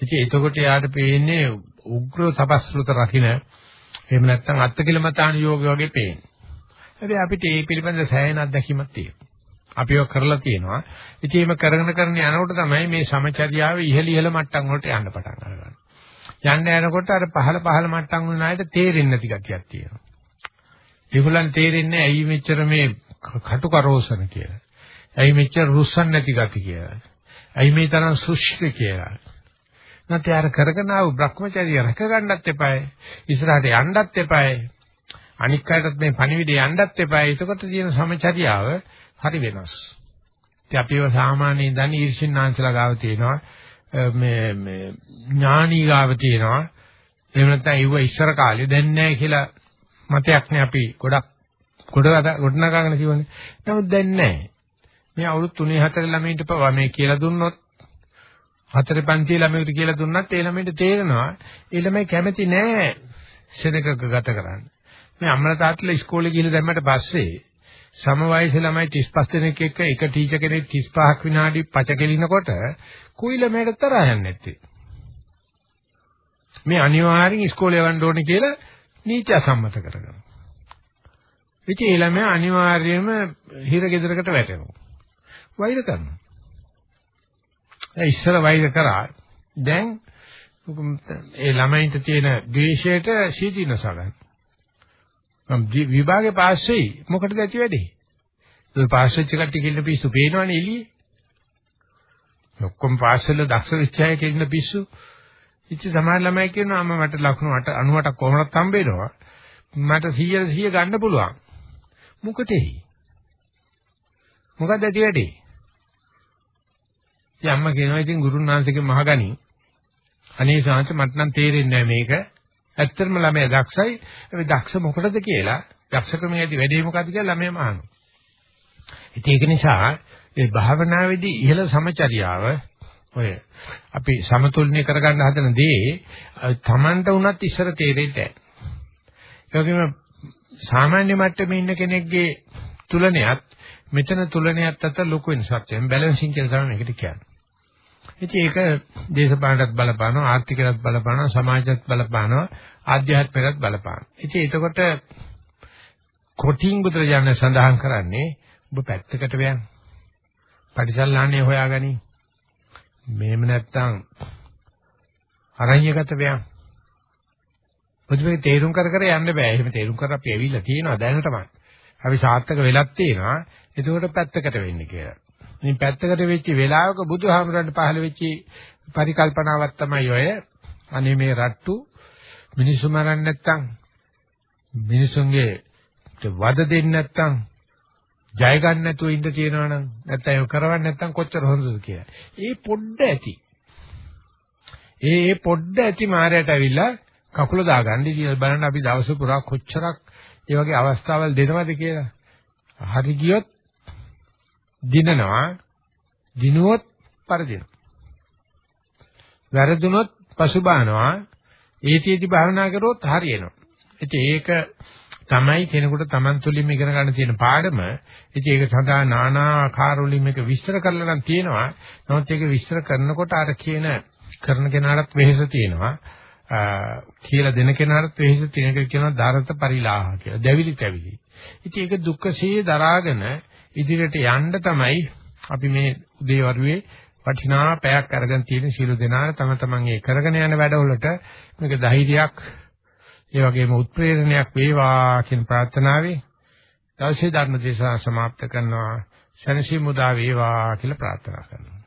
ඉතින් එතකොට යාට පේන්නේ උග්‍ර තපස්ෘත රකින්න එහෙම නැත්තම් අත්තිකිලමතාන යෝගය වගේ පේන්නේ. හැබැයි අපිට මේ පිළිබඳ සෑහෙන අත්දැකීමක් තියෙනවා. අපි ඒක කරලා තියෙනවා. ඉතින් මේක කරගෙන කරගෙන යනකොට තමයි මේ සමචර්යාව ඉහළ ඉහළ මට්ටම් වලට යන්න පටන් ගන්නවා. යන්න යනකොට අර පහළ පහළ මට්ටම් වල ණයට තේරෙන්නේ නැති ගතියක් තියෙනවා. ඒගොල්ලන් තේරෙන්නේ ඇයි මෙච්චර මේ කටු කරෝසන කියලා. ඇයි මෙච්චර රුස්සන් නැති ගති කියලා. ඇයි මේ තරම් සුෂ්ඨ කියලා. නැත්නම් අර කරගෙන ආව Brahmacharya රැක ගන්නත් එපායි. ඉස්සරහට යන්නත් එපායි. අනික් අයටත් මේ පණිවිඩය යන්නත් එපායි. එතකොට තියෙන සමචරියාව හරි වෙනස්. ඉතින් අපිව සාමාන්‍යයෙන් දන්නේ ඊර්ෂින්නාංශලා ගාව තියෙනවා. මේ මේ ඥානී ගාව තියෙනවා. එහෙම නැත්නම් ඒව ඉස්සර කාලේ දැන් නැහැ කියලා මතයක් නේ අපි ගොඩක් ගොඩ ගොඩනගාගෙන කියවනේ. නමුත් දැන් නැහැ. මේ අවුරුදු 3 4 ළමයින්ට පවා මේ කියලා දුන්නොත් හතර පන්ති ළමයින්ට කියලා දුන්නත් ඒ ළමයින්ට තේරෙනවා ඒ ළමයි කැමති නෑ සෙනගක ගත කරන්න. මේ අම්මලා තාත්තලා ඉස්කෝලේ ගිහලා දැම්මට පස්සේ සම වයසේ ළමයි 35 දෙනෙක් එක්ක එක ටීචර් කෙනෙක් 35ක් විනාඩි පච කෙලිනකොට කුයි ළමයට තරහ යන්නේ නැත්තේ. මේ අනිවාර්යෙන් ඉස්කෝලේ යවන්න ඕනේ කියලා නීත්‍ය සම්මත කරගන්නවා. ඉතින් ඒ ළමයා අනිවාර්යයෙන්ම හිර ගෙදරකට වැටෙනවා. වෛර කරනවා. ඒ ඉස්සර වෛර කරා දැන් ඒ ළමයින්ට තියෙන ද්වේෂයට සීදීනස ගන්න. මම විභාගේ පාස් වෙයි මොකටද ඇති වැඩේ? ඒ පාස් වෙච්ච කට්ටිය කිල්ල පිස්සු පේනවනේ එළියේ. ඔක්කොම පාස් වෙලා දක්ෂ විචාය කිල්ල පිස්සු. ඉච්ච සමාන ළමයි කියනවා අම්මා මට ලකුණු 98ක් කොහොමවත් හම්බෙනවා. මට 100 100 ගන්න පුළුවන්. මොකටෙහි? මොකක්ද ඇති වැඩේ? ඉතින් අම්මා කියනවා ඉතින් ගුරුන් වහන්සේගෙන් මහගනි. අනේ සාන්ත මට නම් තේරෙන්නේ නැහැ මේක. ඇත්තටම ළමයා දක්ෂයි. ඒ දක්ෂ මොකටද කියලා දක්ෂකමේ ඇති වැඩේ මොකද්ද කියලා ළමයා අහනවා. ඉතින් ඒක නිසා ඒ භාවනාවේදී ඉහළ සමචරියාව ඔය අපි සමතුලනය කරගන්න හදන දේ තමන්ට උනත් ඉස්සර තේරෙන්නේ නැහැ. සාමාන්‍ය මට්ටමේ ඉන්න කෙනෙක්ගේ තුලනයත් මෙතන තුලනයත් අතර ලොකු වෙනසක් තියෙනවා. බැලන්සින් කියලා තමයි මේකට කියන්නේ. ඉතින් ඒක දේශපාලනටත් බලපානවා, ආර්ථිකයටත් බලපානවා, සමාජයටත් බලපානවා, ආධ්‍යාත්මයටත් බලපානවා. ඉතින් එතකොට කොටින් බුදුරජාණන් සඳහන් කරන්නේ ඔබ පැත්තකට වෙයන්. පටිසල්ලාන්නේ හොයාගනි. මේව නැත්තම් අරඤ්‍යගත වෙයන්. මුදේ තේරුම් කර කර යන්න බෑ. එහෙම තේරුම් කර අපි ඇවිල්ලා තියෙනවා දැනටම. අපි සාර්ථක වෙලක් තියෙනවා. එතකොට පැත්තකට වෙන්න කියලා. මේ පැත්තකට වෙච්ච වෙලාවක බුදුහාමුදුරන්ට පහළ වෙච්ච පරිකල්පනාවක් තමයි ඔය අනේ මේ රට්ටු මිනිස්සු මරන්නේ නැත්තම් මිනිසුන්ගේ වද දෙන්නේ නැත්තම් ජය ගන්න නැතුව ඉඳ තියෙනවනම් නැත්තම් ඒක කරවන්නේ නැත්තම් කොච්චර හොඳද කියලා. ඒ පොඩ්ඩ ඇති. ඒ ඒ පොඩ්ඩ ඇති මායයට ඇවිල්ලා කකුල දාගන්න කියලා බලන්න අපි දවස පුරා කොච්චරක් ඒ වගේ අවස්ථාවල් දෙනවද කියලා. හරි ගියොත් දිනනවා දිනුවොත් පරදිනවා. වැරදුනොත් පසුබානවා ඒතිෙදි භාවනා කරොත් හරියනවා. ඉතින් ඒක තමයි කෙනෙකුට Taman තුලින්ම ඉගෙන ගන්න තියෙන පාඩම. ඉතින් ඒක සඳහා নানা ආකාරවලින් මේක විස්තර කරලා නම් තියෙනවා. නමුත් ඒක විස්තර කරනකොට අර කියන කරන කෙනාටත් වෙහෙස තියෙනවා. කියලා දෙන කෙනාට වෙහෙස තියෙනක කියනවා දරත පරිලාහ කියලා. දැවිලි තැවිලි. ඉතින් ඒක දුක්ඛසේ දරාගෙන ඉදිරියට යන්න තමයි අපි මේ උදේවරුේ වටිනා පැයක් අරගෙන තියෙන සීල දෙනාන තම තමන් ඒ කරගෙන යන වැඩවලට මේක ධෛර්යයක් ඒ වගේම උත්ප්‍රේරණයක් වේවා කියන ප්‍රාර්ථනාවෙන් දවසේ ධර්ම දේශනාව સમાપ્ત කරනවා. ශනසි මුදා වේවා කියලා ප්‍රාර්ථනා කරනවා.